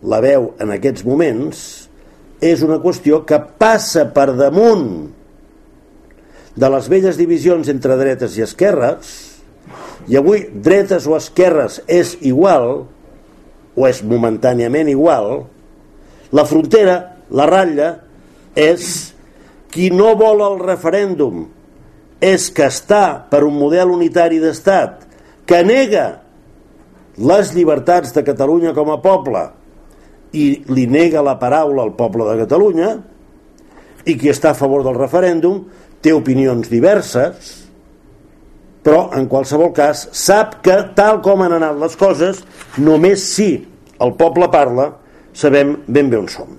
la veu en aquests moments és una qüestió que passa per damunt de les velles divisions entre dretes i esquerres i avui dretes o esquerres és igual o és momentàniament igual la frontera, la ratlla és qui no vol el referèndum és que està per un model unitari d'estat que nega les llibertats de Catalunya com a poble i li nega la paraula al poble de Catalunya i qui està a favor del referèndum té opinions diverses però en qualsevol cas sap que tal com han anat les coses només si el poble parla sabem ben bé on som.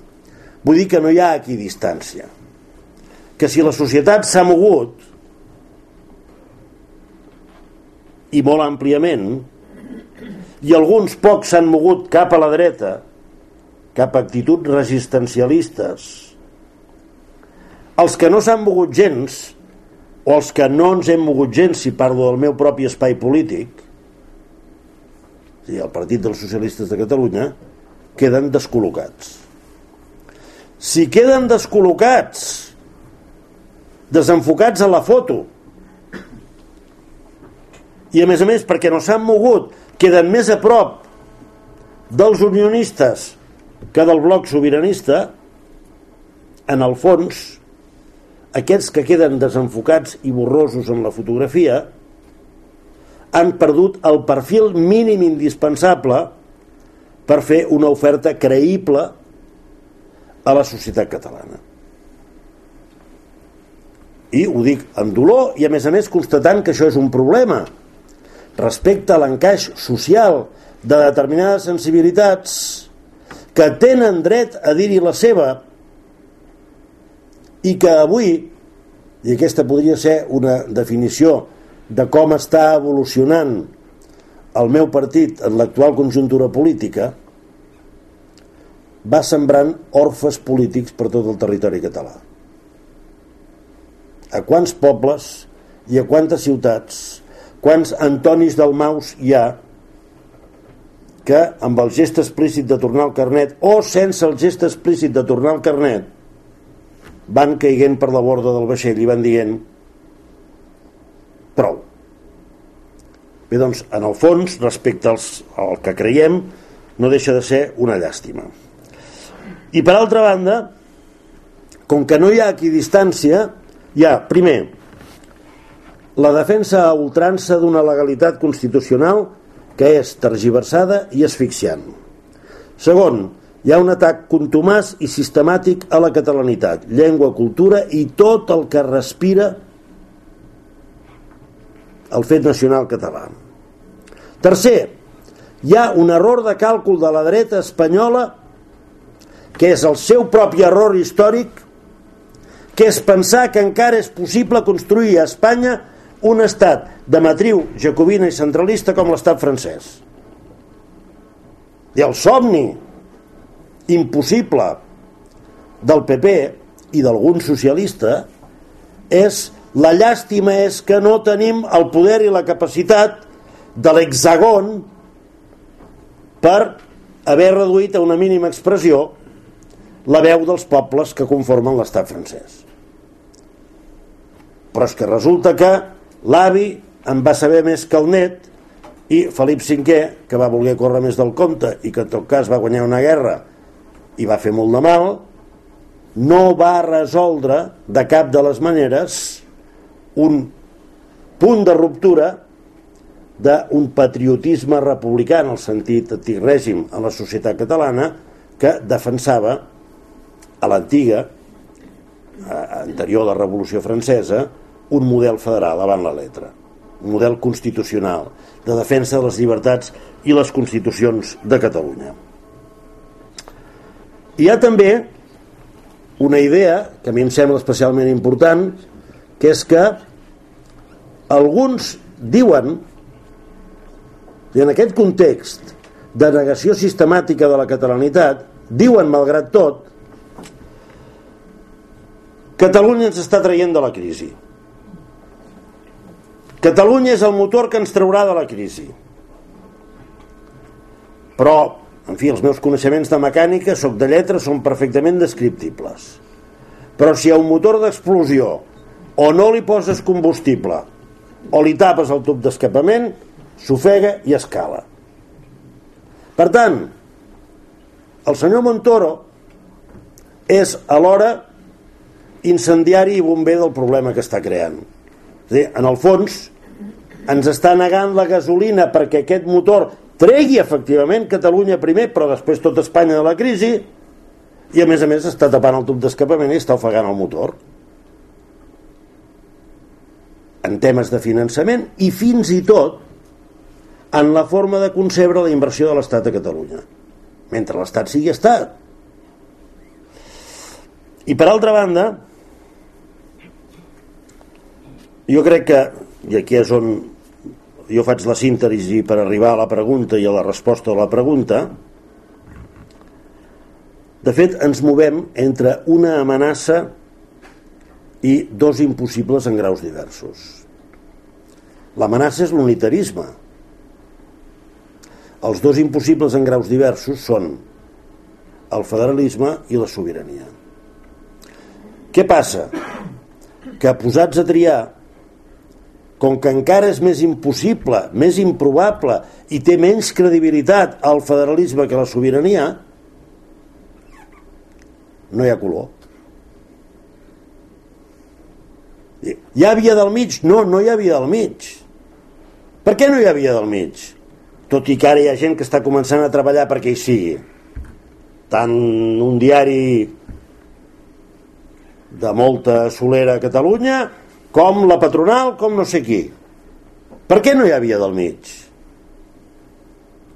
Vull dir que no hi ha aquí distància que si la societat s'ha mogut i molt àmpliament i alguns pocs s'han mogut cap a la dreta cap a actituds resistencialistes els que no s'han mogut gens o els que no ens hem mogut gens si parlo del meu propi espai polític el Partit dels Socialistes de Catalunya queden descol·locats. Si queden descol·locats desenfocats a la foto i a més a més perquè no s'han mogut queden més a prop dels unionistes que del bloc sobiranista en el fons aquests que queden desenfocats i borrosos en la fotografia han perdut el perfil mínim indispensable per fer una oferta creïble a la societat catalana. I ho dic amb dolor i a més a més constatant que això és un problema respecte a l'encaix social de determinades sensibilitats que tenen dret a dir-hi la seva i que avui, i aquesta podria ser una definició de com està evolucionant el meu partit en l'actual conjuntura política, va sembrant orfes polítics per tot el territori català. A quants pobles i a quantes ciutats, quants Antonis del Maus hi ha que amb el gest explícit de tornar al carnet o sense el gest explícit de tornar al carnet van caiguent per la borda del vaixell i van dient prou. Bé doncs en el fons respecte als, al que creiem no deixa de ser una llàstima. I per altra banda com que no hi ha aquí distància hi ha primer la defensa a ultrança d'una legalitat constitucional que és tergiversada i asfixiant. Segon hi ha un atac contumàs i sistemàtic a la catalanitat, llengua, cultura i tot el que respira el fet nacional català. Tercer, hi ha un error de càlcul de la dreta espanyola que és el seu propi error històric que és pensar que encara és possible construir a Espanya un estat de matriu jacobina i centralista com l'estat francès. I el somni impossible del PP i d'algun socialista és la llàstima és que no tenim el poder i la capacitat de l'hexagon per haver reduït a una mínima expressió la veu dels pobles que conformen l'estat francès. Però és que resulta que l'avi en va saber més que el net i Felip V, que va voler córrer més del compte i que en tot cas va guanyar una guerra i va fer molt de mal no va resoldre de cap de les maneres un punt de ruptura d'un patriotisme republicà en el sentit antic règim a la societat catalana que defensava a l'antiga, anterior a la Revolució Francesa, un model federal avant la letra, un model constitucional de defensa de les llibertats i les constitucions de Catalunya. Hi ha també una idea que a mi em sembla especialment important, que és que alguns diuen, i en aquest context de negació sistemàtica de la catalanitat, diuen, malgrat tot, Catalunya ens està traient de la crisi. Catalunya és el motor que ens traurà de la crisi. Però, en fi, els meus coneixements de mecànica, soc de lletra, són perfectament descriptibles. Però si hi ha un motor d'explosió o no li poses combustible o li tapes el tub d'escapament, s'ofega i escala. Per tant, el senyor Montoro és alhora incendiari i bomber del problema que està creant. És dir, en el fons, ens està negant la gasolina perquè aquest motor tregui efectivament Catalunya primer, però després tot Espanya de la crisi, i a més a més està tapant el tub d'escapament i està ofegant el motor en temes de finançament i fins i tot en la forma de concebre la inversió de l'Estat a Catalunya mentre l'Estat sigui Estat. I per altra banda jo crec que i aquí és on jo faig la síntesi per arribar a la pregunta i a la resposta a la pregunta de fet, ens movem entre una amenaça i dos impossibles en graus diversos. L'amenaça és l'unitarisme. Els dos impossibles en graus diversos són el federalisme i la sobirania. Què passa? Que posats a triar, com que encara és més impossible, més improbable i té menys credibilitat el federalisme que la sobirania, no hi ha color. Hi ha via del mig? No, no hi ha via del mig. Per què no hi ha via del mig? Tot i que ara hi ha gent que està començant a treballar perquè hi sigui. Tant un diari de molta solera a Catalunya com la patronal, com no sé qui. Per què no hi ha via del mig?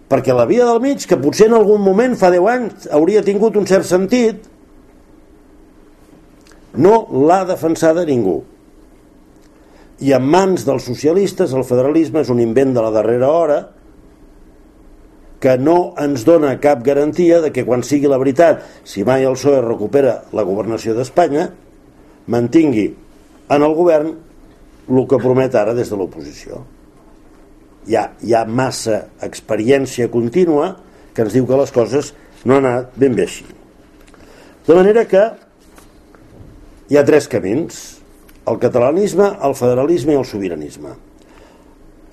Perquè la via del mig, que potser en algun moment fa 10 anys hauria tingut un cert sentit, no l'ha defensada ningú i en mans dels socialistes el federalisme és un invent de la darrera hora que no ens dona cap garantia de que quan sigui la veritat, si mai el PSOE recupera la governació d'Espanya, mantingui en el govern el que promet ara des de l'oposició. Hi ha, hi ha massa experiència contínua que ens diu que les coses no han anat ben bé així. De manera que hi ha tres camins, el catalanisme, el federalisme i el sobiranisme.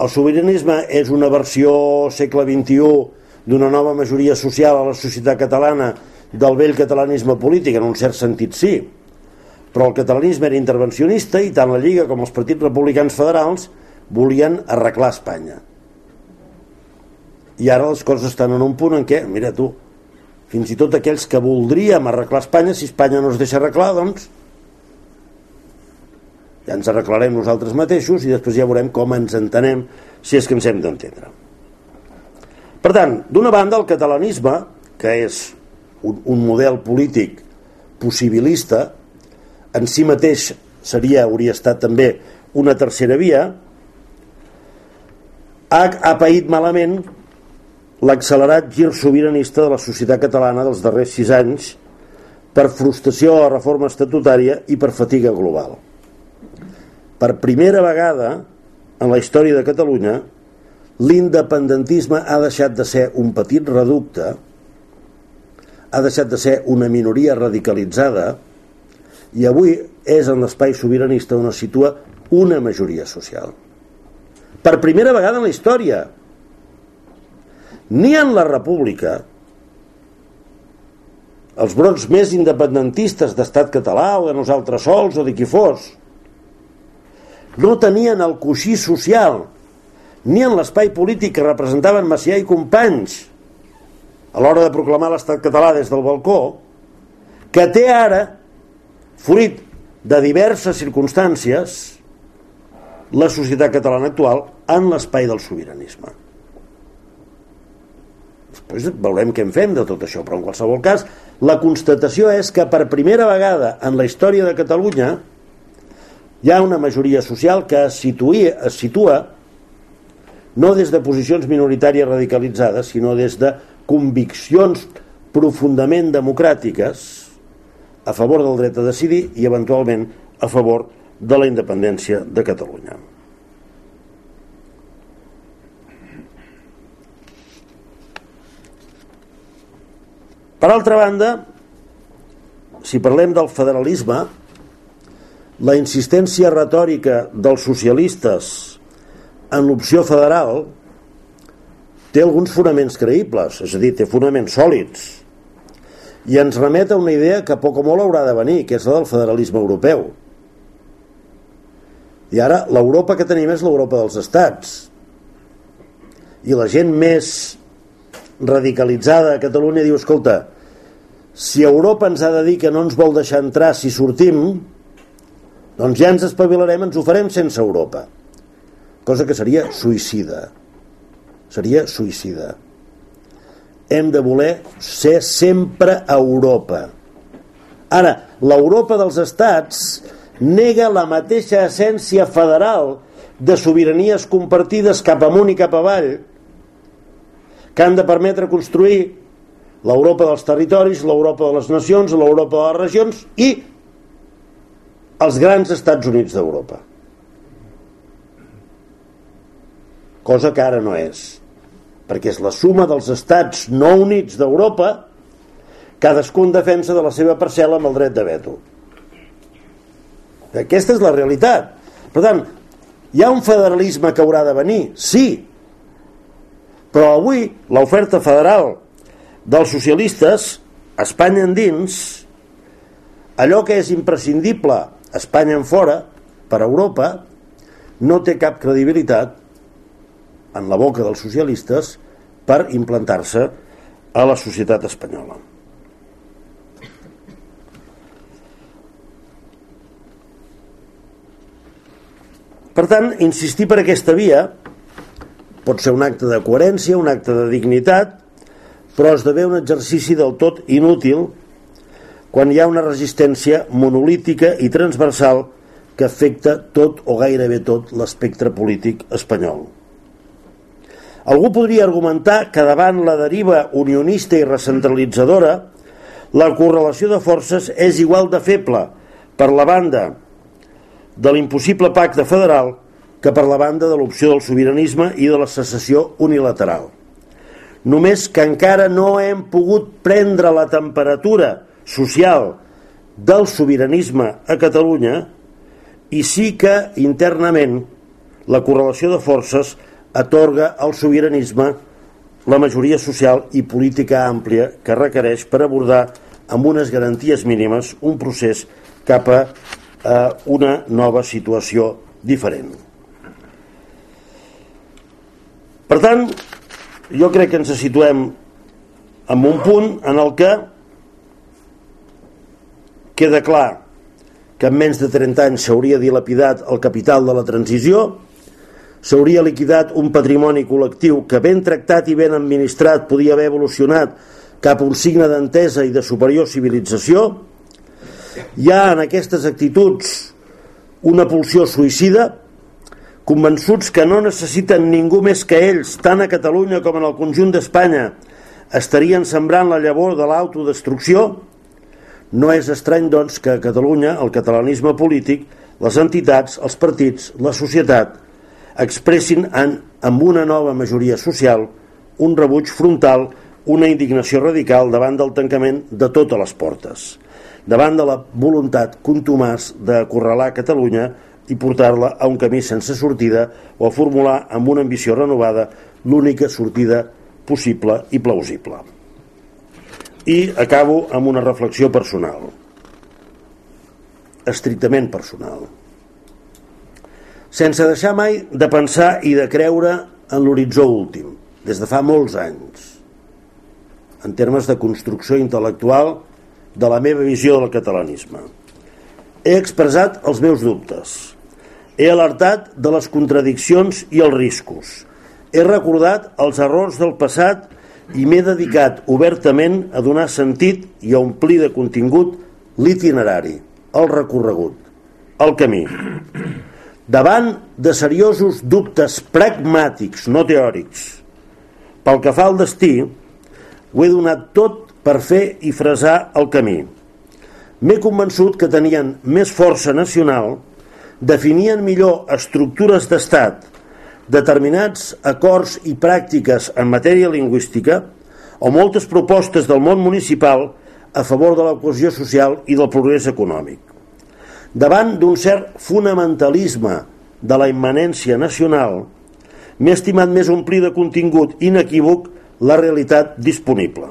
El sobiranisme és una versió segle XXI d'una nova majoria social a la societat catalana del vell catalanisme polític, en un cert sentit sí, però el catalanisme era intervencionista i tant la Lliga com els partits republicans federals volien arreglar Espanya. I ara les coses estan en un punt en què, mira tu, fins i tot aquells que voldríem arreglar Espanya, si Espanya no es deixa arreglar, doncs ja ens arreglarem nosaltres mateixos i després ja veurem com ens entenem si és que ens hem d'entendre. Per tant, d'una banda el catalanisme que és un, un model polític possibilista en si mateix seria, hauria estat també una tercera via ha, ha paït malament l'accelerat gir sobiranista de la societat catalana dels darrers sis anys per frustració a la reforma estatutària i per fatiga global per primera vegada en la història de Catalunya l'independentisme ha deixat de ser un petit reducte ha deixat de ser una minoria radicalitzada i avui és en l'espai sobiranista on es situa una majoria social. Per primera vegada en la història ni en la república els brots més independentistes d'estat català o de nosaltres sols o de qui fos no tenien el coixí social ni en l'espai polític que representaven Macià i companys a l'hora de proclamar l'estat català des del balcó, que té ara, fruit de diverses circumstàncies, la societat catalana actual en l'espai del sobiranisme. Després veurem què en fem de tot això, però en qualsevol cas, la constatació és que per primera vegada en la història de Catalunya hi ha una majoria social que es, situï, es situa no des de posicions minoritàries radicalitzades, sinó des de conviccions profundament democràtiques a favor del dret a decidir i eventualment a favor de la independència de Catalunya. Per altra banda, si parlem del federalisme, la insistència retòrica dels socialistes en l'opció federal té alguns fonaments creïbles, és a dir, té fonaments sòlids i ens remet a una idea que poc o molt haurà de venir, que és la del federalisme europeu. I ara l'Europa que tenim és l'Europa dels estats. I la gent més radicalitzada a Catalunya diu, escolta, si Europa ens ha de dir que no ens vol deixar entrar si sortim, doncs ja ens espavilarem, ens ho farem sense Europa. Cosa que seria suïcida. Seria suïcida. Hem de voler ser sempre a Europa. Ara, l'Europa dels estats nega la mateixa essència federal de sobiranies compartides cap amunt i cap avall que han de permetre construir l'Europa dels territoris, l'Europa de les nacions, l'Europa de les regions i els grans Estats Units d'Europa. cosa que ara no és perquè és la suma dels estats no units d'Europa cadascun defensa de la seva parcel·la amb el dret de veto aquesta és la realitat per tant, hi ha un federalisme que haurà de venir sí però avui l'oferta federal dels socialistes Espanya endins allò que és imprescindible Espanya en fora per Europa no té cap credibilitat en la boca dels socialistes per implantar-se a la societat espanyola. Per tant, insistir per aquesta via pot ser un acte de coherència, un acte de dignitat, però esdevé un exercici del tot inútil quan hi ha una resistència monolítica i transversal que afecta tot o gairebé tot l'espectre polític espanyol. Algú podria argumentar que davant la deriva unionista i recentralitzadora la correlació de forces és igual de feble per la banda de l'impossible pacte federal que per la banda de l'opció del sobiranisme i de la secessió unilateral. Només que encara no hem pogut prendre la temperatura social del sobiranisme a Catalunya i sí que internament la correlació de forces atorga al sobiranisme la majoria social i política àmplia que requereix per abordar amb unes garanties mínimes un procés cap a eh, una nova situació diferent. Per tant, jo crec que ens situem en un punt en el que queda clar que en menys de 30 anys s'hauria dilapidat el capital de la transició s'hauria liquidat un patrimoni col·lectiu que ben tractat i ben administrat podia haver evolucionat cap a un signe d'entesa i de superior civilització. Hi ha en aquestes actituds una pulsió suïcida convençuts que no necessiten ningú més que ells tant a Catalunya com en el conjunt d'Espanya estarien sembrant la llavor de l'autodestrucció no és estrany doncs que a Catalunya el catalanisme polític les entitats, els partits, la societat expressin en, amb una nova majoria social un rebuig frontal, una indignació radical davant del tancament de totes les portes, davant de la voluntat contumàs d'acorralar Catalunya i portar-la a un camí sense sortida o a formular amb una ambició renovada l'única sortida possible i plausible. I acabo amb una reflexió personal, estrictament personal sense deixar mai de pensar i de creure en l'horitzó últim, des de fa molts anys. en termes de construcció intel·lectual de la meva visió del catalanisme. He expressat els meus dubtes. He alertat de les contradiccions i els riscos. He recordat els errors del passat i m'he dedicat obertament a donar sentit i a omplir de contingut l'itinerari, el recorregut, el camí. Davant de seriosos dubtes pragmàtics, no teòrics, pel que fa al destí, ho he donat tot per fer i fresar el camí. M'he convençut que tenien més força nacional, definien millor estructures d'estat, determinats acords i pràctiques en matèria lingüística o moltes propostes del món municipal a favor de la cohesió social i del progrés econòmic. Davant d'un cert fonamentalisme de la immanència nacional, m'he estimat més omplir de contingut inequívoc la realitat disponible.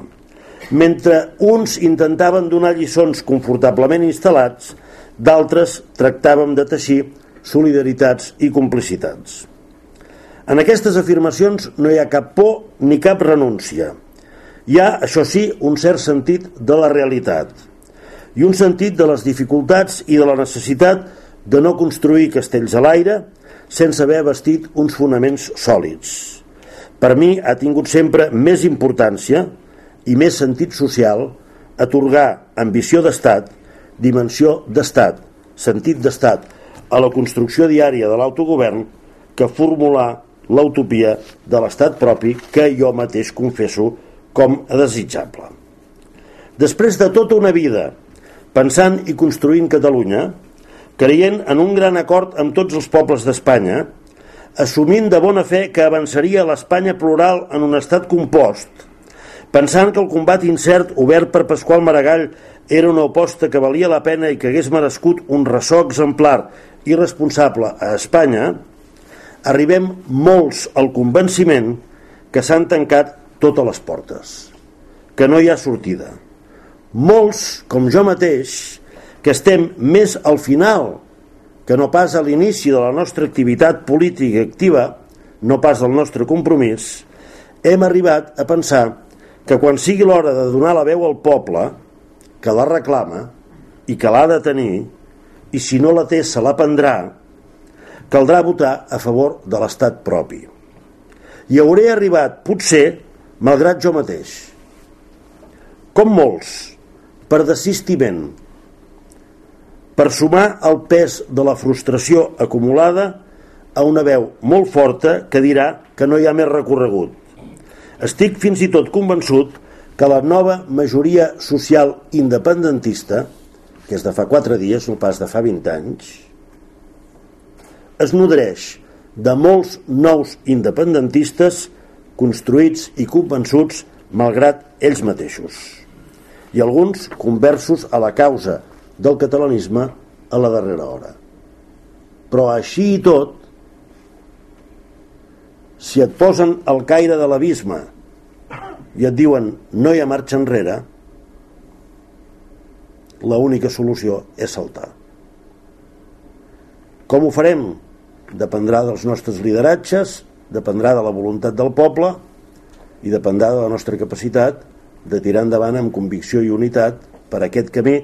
Mentre uns intentaven donar lliçons confortablement instal·lats, d'altres tractàvem de teixir solidaritats i complicitats. En aquestes afirmacions no hi ha cap por ni cap renúncia. Hi ha, això sí, un cert sentit de la realitat i un sentit de les dificultats i de la necessitat de no construir castells a l'aire sense haver vestit uns fonaments sòlids. Per mi ha tingut sempre més importància i més sentit social atorgar ambició d'estat, dimensió d'estat, sentit d'estat a la construcció diària de l'autogovern que formular l'utopia de l'estat propi que jo mateix confesso com a desitjable. Després de tota una vida pensant i construint Catalunya, creient en un gran acord amb tots els pobles d'Espanya, assumint de bona fe que avançaria l'Espanya plural en un estat compost, pensant que el combat incert obert per Pasqual Maragall era una oposta que valia la pena i que hagués merescut un ressò exemplar i responsable a Espanya, arribem molts al convenciment que s'han tancat totes les portes, que no hi ha sortida. Molts, com jo mateix, que estem més al final que no pas a l'inici de la nostra activitat política activa, no pas del nostre compromís, hem arribat a pensar que quan sigui l'hora de donar la veu al poble, que la reclama i que l'ha de tenir, i si no la té se la prendrà, caldrà votar a favor de l'estat propi. I hauré arribat, potser, malgrat jo mateix, com molts, per desistiment, per sumar el pes de la frustració acumulada a una veu molt forta que dirà que no hi ha més recorregut. Estic fins i tot convençut que la nova majoria social independentista, que és de fa 4 dies, no pas de fa 20 anys, es nodreix de molts nous independentistes construïts i convençuts malgrat ells mateixos i alguns conversos a la causa del catalanisme a la darrera hora. Però així i tot, si et posen al caire de l'abisme i et diuen no hi ha marxa enrere, l'única solució és saltar. Com ho farem? Dependrà dels nostres lideratges, dependrà de la voluntat del poble i dependrà de la nostra capacitat de tirar endavant amb convicció i unitat per aquest camí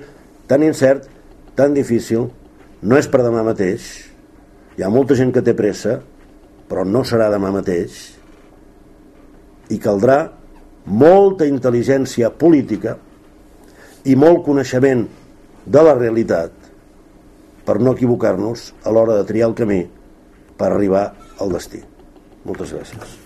tan incert, tan difícil, no és per demà mateix, hi ha molta gent que té pressa, però no serà demà mateix, i caldrà molta intel·ligència política i molt coneixement de la realitat per no equivocar-nos a l'hora de triar el camí per arribar al destí. Moltes gràcies.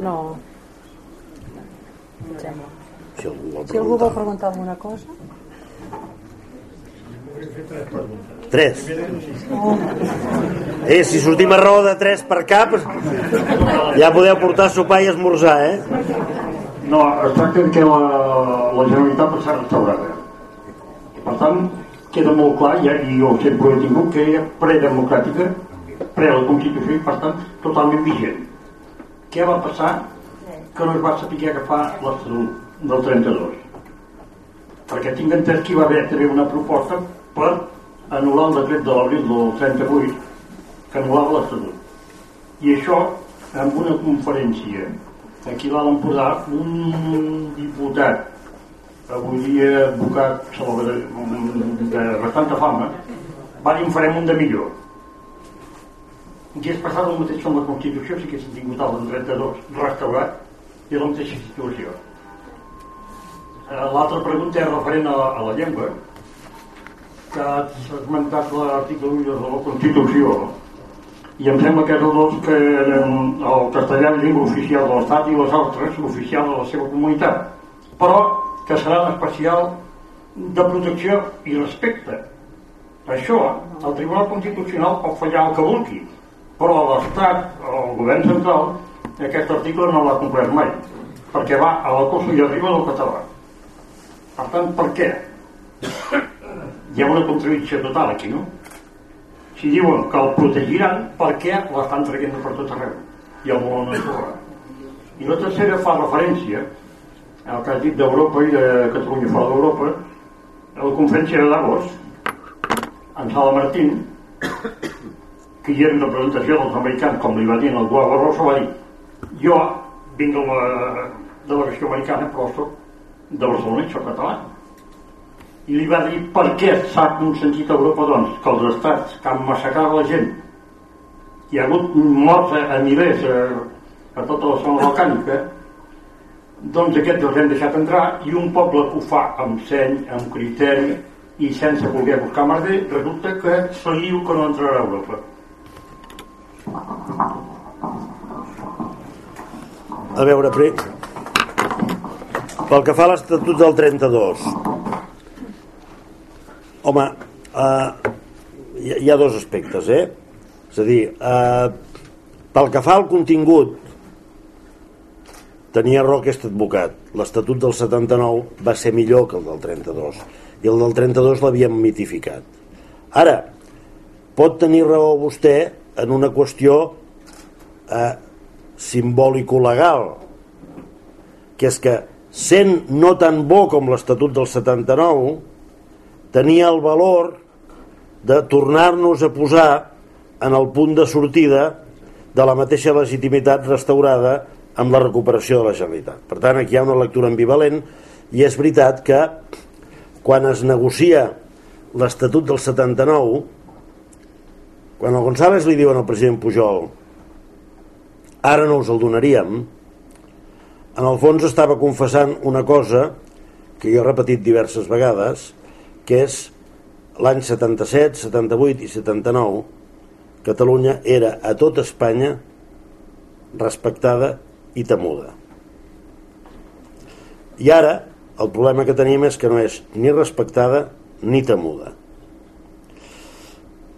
No. Si algú vol, si algú vol preguntar alguna cosa. Tres. Oh. Eh, si sortim a raó de tres per cap, ja podeu portar sopar i esmorzar, eh? No, es tracta que la, la Generalitat va ser restaurada. Per tant, queda molt clar, ja, i jo sempre ho he tingut, que era predemocràtica pre la Constitució i per tant totalment vigent. Què va passar? Que no es va saber agafar l'Estatut del 32. Perquè tinc entès que hi va haver també una proposta per anul·lar el decret de l'abril del 38 que anul·lava l'Estatut. I això, en una conferència, aquí l'Alt Empordà, un diputat, avui dia advocat de bastanta fama, va dir un farem un de millor. I és passat el mateix amb la Constitució, si haguessin tingut el 32 restaurat, i la mateixa situació. Eh, l'altra pregunta és referent a, a la llengua, que has esmentat l'article 1 de la Constitució, i em sembla que és el dos que el castellà és llengua oficial de l'Estat i les altres l'oficial de la seva comunitat, però que serà especial de protecció i respecte. Això, el Tribunal Constitucional pot fallar el que vulgui, però l'Estat, el govern central, aquest article no l'ha complert mai, perquè va a la cosa i arriba del català. Per tant, per què? Hi ha una contradicció total aquí, no? Si diuen que el protegiran, per què l'estan traient per tot arreu? I el volen ensorrar. I la tercera fa referència al que has dit d'Europa i de Catalunya fora d'Europa, a la conferència d'agost, en Sala Martín, que hi era una presentació dels americans, com li va dir en el Boa Barroso, va dir jo vinc de la delegació americana, però soc de Barcelona i soc català. I li va dir per què s'ha consentit a Europa? Doncs, que els estats que han massacrat la gent hi ha hagut morts a, a milers a, a tota la zona balcànica doncs aquests els hem deixat entrar i un poble que ho fa amb seny, amb criteri i sense voler buscar merder resulta que se li diu que no entrarà a Europa. A veure, pre... Pel que fa a l'Estatut del 32, home, eh, hi, ha dos aspectes, eh? És a dir, eh, pel que fa al contingut, tenia raó aquest advocat. L'Estatut del 79 va ser millor que el del 32 i el del 32 l'havíem mitificat. Ara, pot tenir raó vostè en una qüestió eh, simbòlico-legal, que és que sent no tan bo com l'Estatut del 79, tenia el valor de tornar-nos a posar en el punt de sortida de la mateixa legitimitat restaurada amb la recuperació de la Generalitat. Per tant, aquí hi ha una lectura ambivalent i és veritat que quan es negocia l'Estatut del 79, quan el González li diuen al president Pujol ara no us el donaríem, en el fons estava confessant una cosa que jo he repetit diverses vegades, que és l'any 77, 78 i 79 Catalunya era a tot Espanya respectada i temuda. I ara el problema que tenim és que no és ni respectada ni temuda.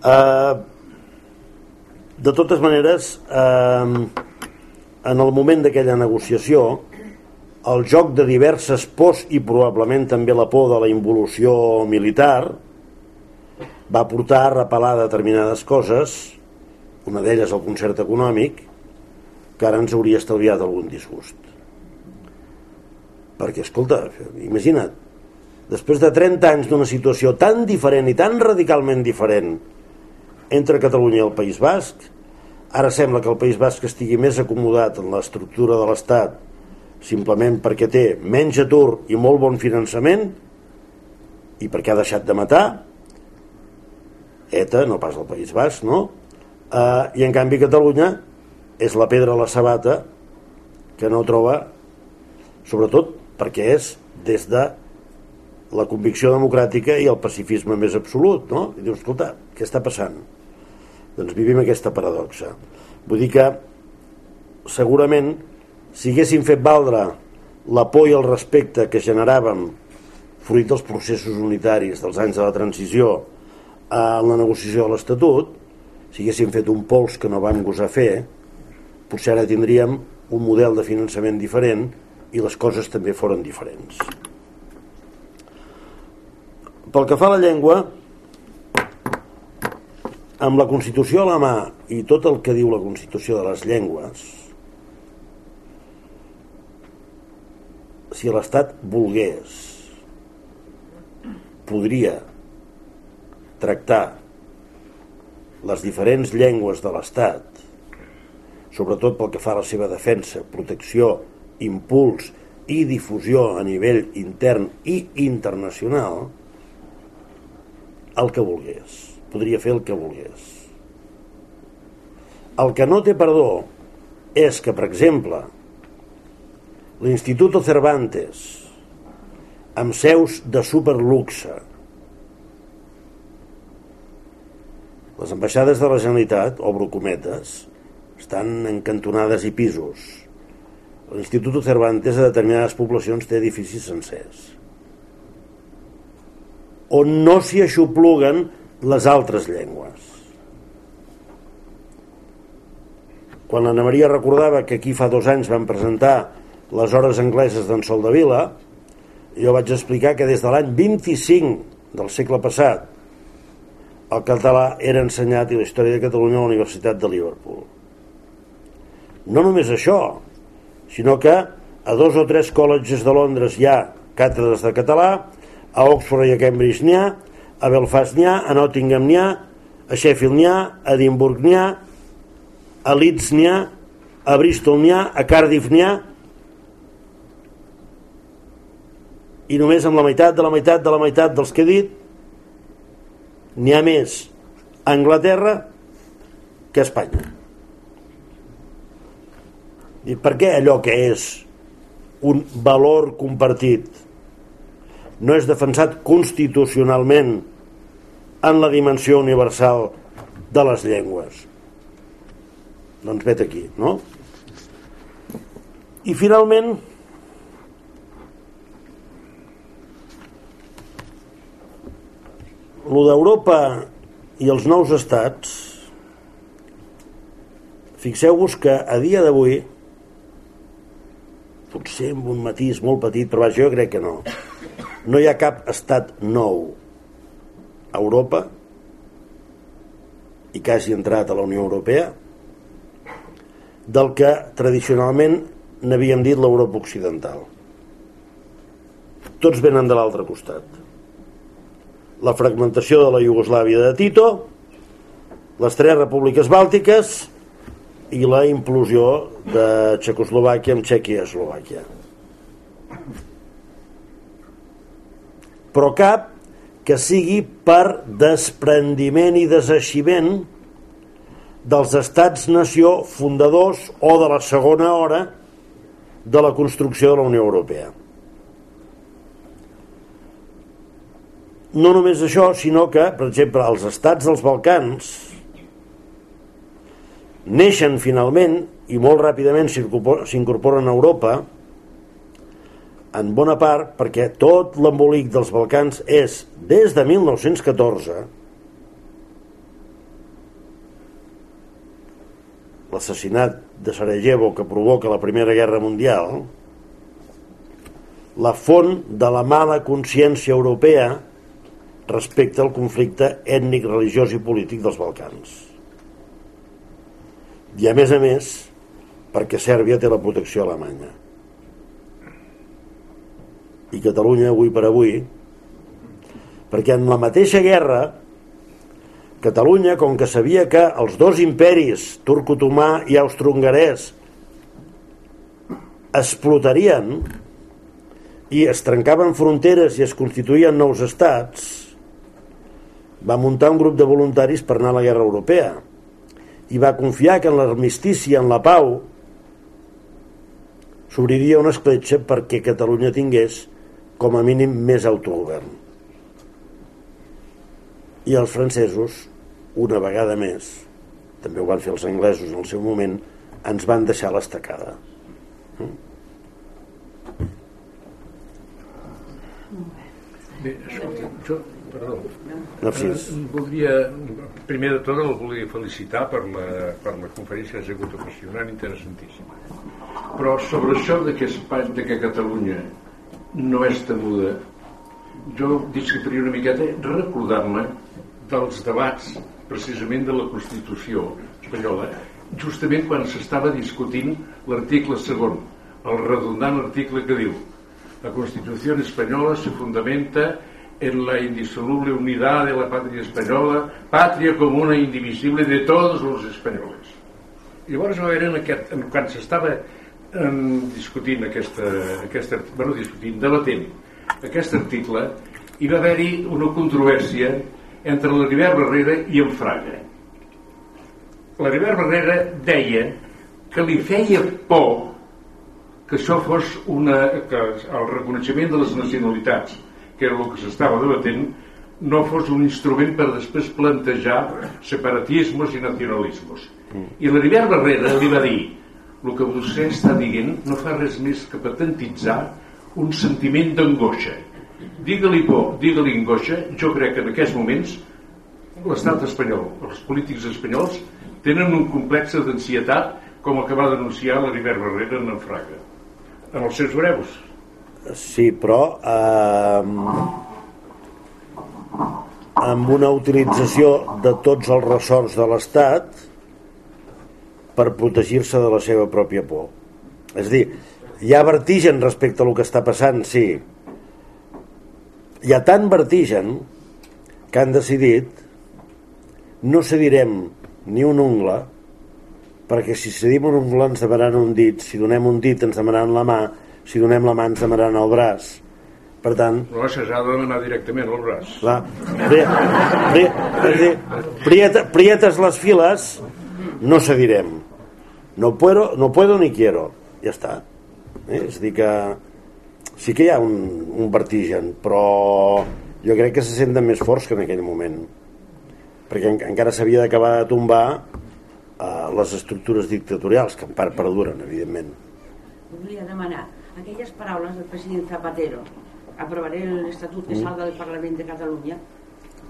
Uh, de totes maneres, uh, en el moment d'aquella negociació el joc de diverses pors i probablement també la por de la involució militar va portar a repelar determinades coses una d'elles el concert econòmic que ara ens hauria estalviat algun disgust. Perquè escolta, imagina't després de 30 anys d'una situació tan diferent i tan radicalment diferent entre Catalunya i el País Basc Ara sembla que el País Basc estigui més acomodat en l'estructura de l'Estat simplement perquè té menys atur i molt bon finançament i perquè ha deixat de matar ETA, no pas el País Basc, no? Uh, I en canvi Catalunya és la pedra a la sabata que no troba, sobretot perquè és des de la convicció democràtica i el pacifisme més absolut, no? I dius, escolta, què està passant? doncs vivim aquesta paradoxa vull dir que segurament si haguéssim fet valdre la por i el respecte que generàvem fruit dels processos unitaris dels anys de la transició en la negociació de l'Estatut si haguéssim fet un pols que no vam gosar fer potser ara tindríem un model de finançament diferent i les coses també foren diferents. Pel que fa a la llengua amb la Constitució a la mà i tot el que diu la Constitució de les llengües, si l'Estat volgués, podria tractar les diferents llengües de l'Estat, sobretot pel que fa a la seva defensa, protecció, impuls i difusió a nivell intern i internacional, el que volgués. Podria fer el que volgués. El que no té perdó és que, per exemple, l'Instituto Cervantes, amb seus de superluxe, les ambaixades de la Generalitat, obro cometes, estan en cantonades i pisos. L'Instituto Cervantes a determinades poblacions té edificis sencers on no s'hi aixopluguen les altres llengües. Quan l'Anna Maria recordava que aquí fa dos anys van presentar les hores angleses d'en Vila, jo vaig explicar que des de l'any 25 del segle passat el català era ensenyat i la història de Catalunya a la Universitat de Liverpool. No només això, sinó que a dos o tres col·legis de Londres hi ha càtedres de català, a Oxford i a Cambridge n'hi ha, a Belfast n'hi ha, a Nottingham n'hi ha, a Sheffield n'hi ha, a Edimburg n'hi ha, a Leeds n'hi ha, a Bristol n'hi ha, a Cardiff n'hi ha, i només amb la meitat de la meitat de la meitat dels que he dit n'hi ha més a Anglaterra que a Espanya. I per què allò que és un valor compartit no és defensat constitucionalment en la dimensió universal de les llengües? Doncs vet aquí, no? I finalment, lo d'Europa i els nous estats, fixeu-vos que a dia d'avui, potser amb un matís molt petit, però jo crec que no, no hi ha cap estat nou a Europa i que hagi entrat a la Unió Europea del que tradicionalment n'havíem dit l'Europa Occidental. Tots venen de l'altre costat la fragmentació de la Iugoslàvia de Tito, les tres repúbliques bàltiques i la implosió de Txecoslovàquia amb Txèquia i Eslovàquia. Però cap que sigui per desprendiment i deseiximent dels estats-nació fundadors o de la segona hora de la construcció de la Unió Europea. No només això, sinó que, per exemple, els estats dels Balcans neixen finalment i molt ràpidament s'incorporen a Europa en bona part perquè tot l'embolic dels Balcans és des de 1914 l'assassinat de Sarajevo que provoca la Primera Guerra Mundial la font de la mala consciència europea respecte al conflicte ètnic, religiós i polític dels Balcans. I a més a més, perquè Sèrbia té la protecció alemanya. I Catalunya, avui per avui, perquè en la mateixa guerra Catalunya, com que sabia que els dos imperis, turco-otomà i austro-hongarès, explotarien i es trencaven fronteres i es constituïen nous estats, va muntar un grup de voluntaris per anar a la guerra europea i va confiar que en l'armistici, en la pau, s'obriria una escletxa perquè Catalunya tingués com a mínim més autogovern. I els francesos, una vegada més, també ho van fer els anglesos en el seu moment, ens van deixar l'estacada. Bé, escolta, jo Perdó. No, sí. Eh, voldria, primer de tot el volia felicitar per la, per la conferència que ha sigut apassionant, interessantíssima. Però sobre això de que, Espanya, de que Catalunya no és temuda, jo discreparia una miqueta recordar-me dels debats precisament de la Constitució espanyola, justament quan s'estava discutint l'article segon, el redundant article que diu la Constitució espanyola se fundamenta en la indisoluble unidad de la patria espanyola, pàtria comuna indivisible de tots els espanyols. Llavors, en aquest, en, quan s'estava discutint aquesta, aquesta, bueno, discutint, debatent aquest article, hi va haver-hi una controvèrsia entre la Ribera Barrera i en Fraga. La Ribera Barrera deia que li feia por que això fos una, que el reconeixement de les nacionalitats, que era el que s'estava debatent, no fos un instrument per després plantejar separatismes i nacionalismes. I la Ribera Barrera li va dir el que vostè està dient no fa res més que patentitzar un sentiment d'angoixa. Digue-li por, digue-li angoixa, jo crec que en aquests moments l'estat espanyol, els polítics espanyols, tenen un complex d'ansietat com el que va denunciar la Ribera Barrera en Fraga en els seus breus. Sí, però eh, amb una utilització de tots els ressorts de l'Estat per protegir-se de la seva pròpia por. És a dir, hi ha vertigen respecte a el que està passant, sí. Hi ha tant vertigen que han decidit no cedirem ni un ungle perquè si cedim un ungla ens demanaran un dit, si donem un dit ens demanaran la mà, si donem la mà ens demanaran el braç. Per tant... No, això s'ha de demanar directament al braç. Clar, pri, pri, pri, prieta, prietes les files, no cedirem. No puedo, no puedo ni quiero. Ja està. Eh? És a dir que sí que hi ha un, un vertigen, però jo crec que se senten més forts que en aquell moment. Perquè en, encara s'havia d'acabar de tombar eh, les estructures dictatorials que en part perduren, evidentment. Volia demanar aquelles paraules del president Zapatero aprovaré l'Estatut que mm. salga del Parlament de Catalunya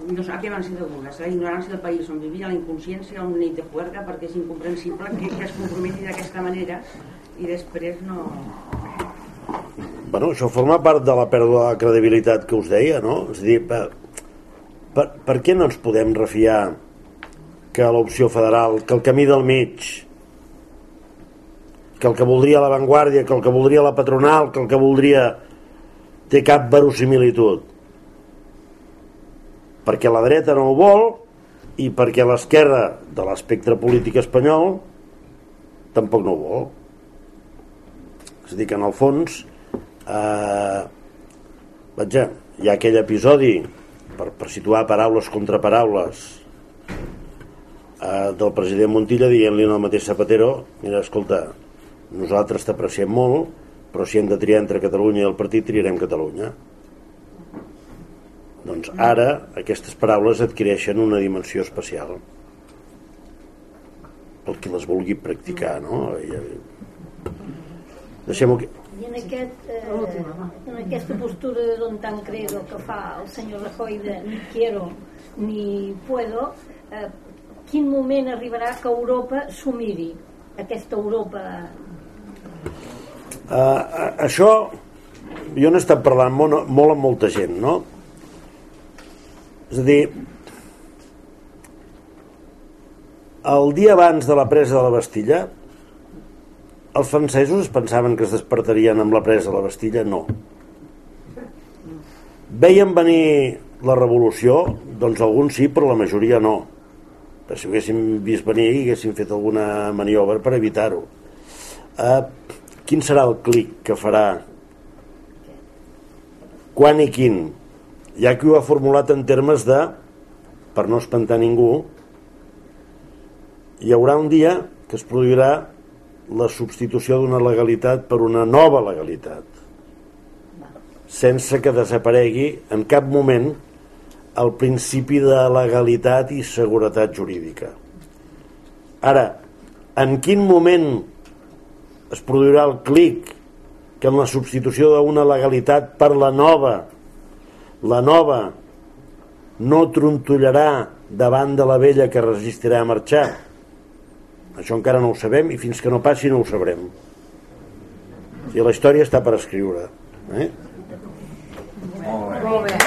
no sé a què van ser degudes la ignorància del país on vivia la inconsciència un nit de juerga perquè és incomprensible que, que es comprometi d'aquesta manera i després no Bueno, això forma part de la pèrdua de credibilitat que us deia, no? És a dir, per, per, per què no ens podem refiar que l'opció federal, que el camí del mig, que el que voldria l'avantguàrdia, que el que voldria la patronal, que el que voldria té cap verosimilitud. Perquè la dreta no ho vol i perquè l'esquerra de l'espectre polític espanyol tampoc no ho vol. És a dir, que en el fons eh, vaja, hi ha aquell episodi per, per situar paraules contra paraules eh, del president Montilla dient-li al mateix Zapatero mira, escolta, nosaltres t'apreciem molt però si hem de triar entre Catalunya i el partit triarem Catalunya. Doncs ara aquestes paraules adquireixen una dimensió especial. Pel qui les vulgui practicar no? deixem-ho aquí. I en, aquest, eh, en aquesta postura de don tan credo que fa el senyor Rajoy de ni quiero ni puedo eh, quin moment arribarà que Europa s'ho miri aquesta Europa uh, això jo n'he estat parlant molt, molt amb molta gent no? és a dir el dia abans de la presa de la Bastilla els francesos es pensaven que es despertarien amb la presa de la Bastilla? No. Veien venir la revolució? Doncs alguns sí però la majoria no. Que si ho haguéssim vist venir haguéssim fet alguna maniobra per evitar-ho uh, quin serà el clic que farà quan i quin hi ha qui ho ha formulat en termes de per no espantar ningú hi haurà un dia que es produirà la substitució d'una legalitat per una nova legalitat sense que desaparegui en cap moment el principi de legalitat i seguretat jurídica. Ara, en quin moment es produirà el clic que en la substitució d'una legalitat per la nova, la nova no trontollarà davant de la vella que resistirà a marxar. Això encara no ho sabem i fins que no passi no ho sabrem. I la història està per escriure. Eh? Molt bé. Molt bé.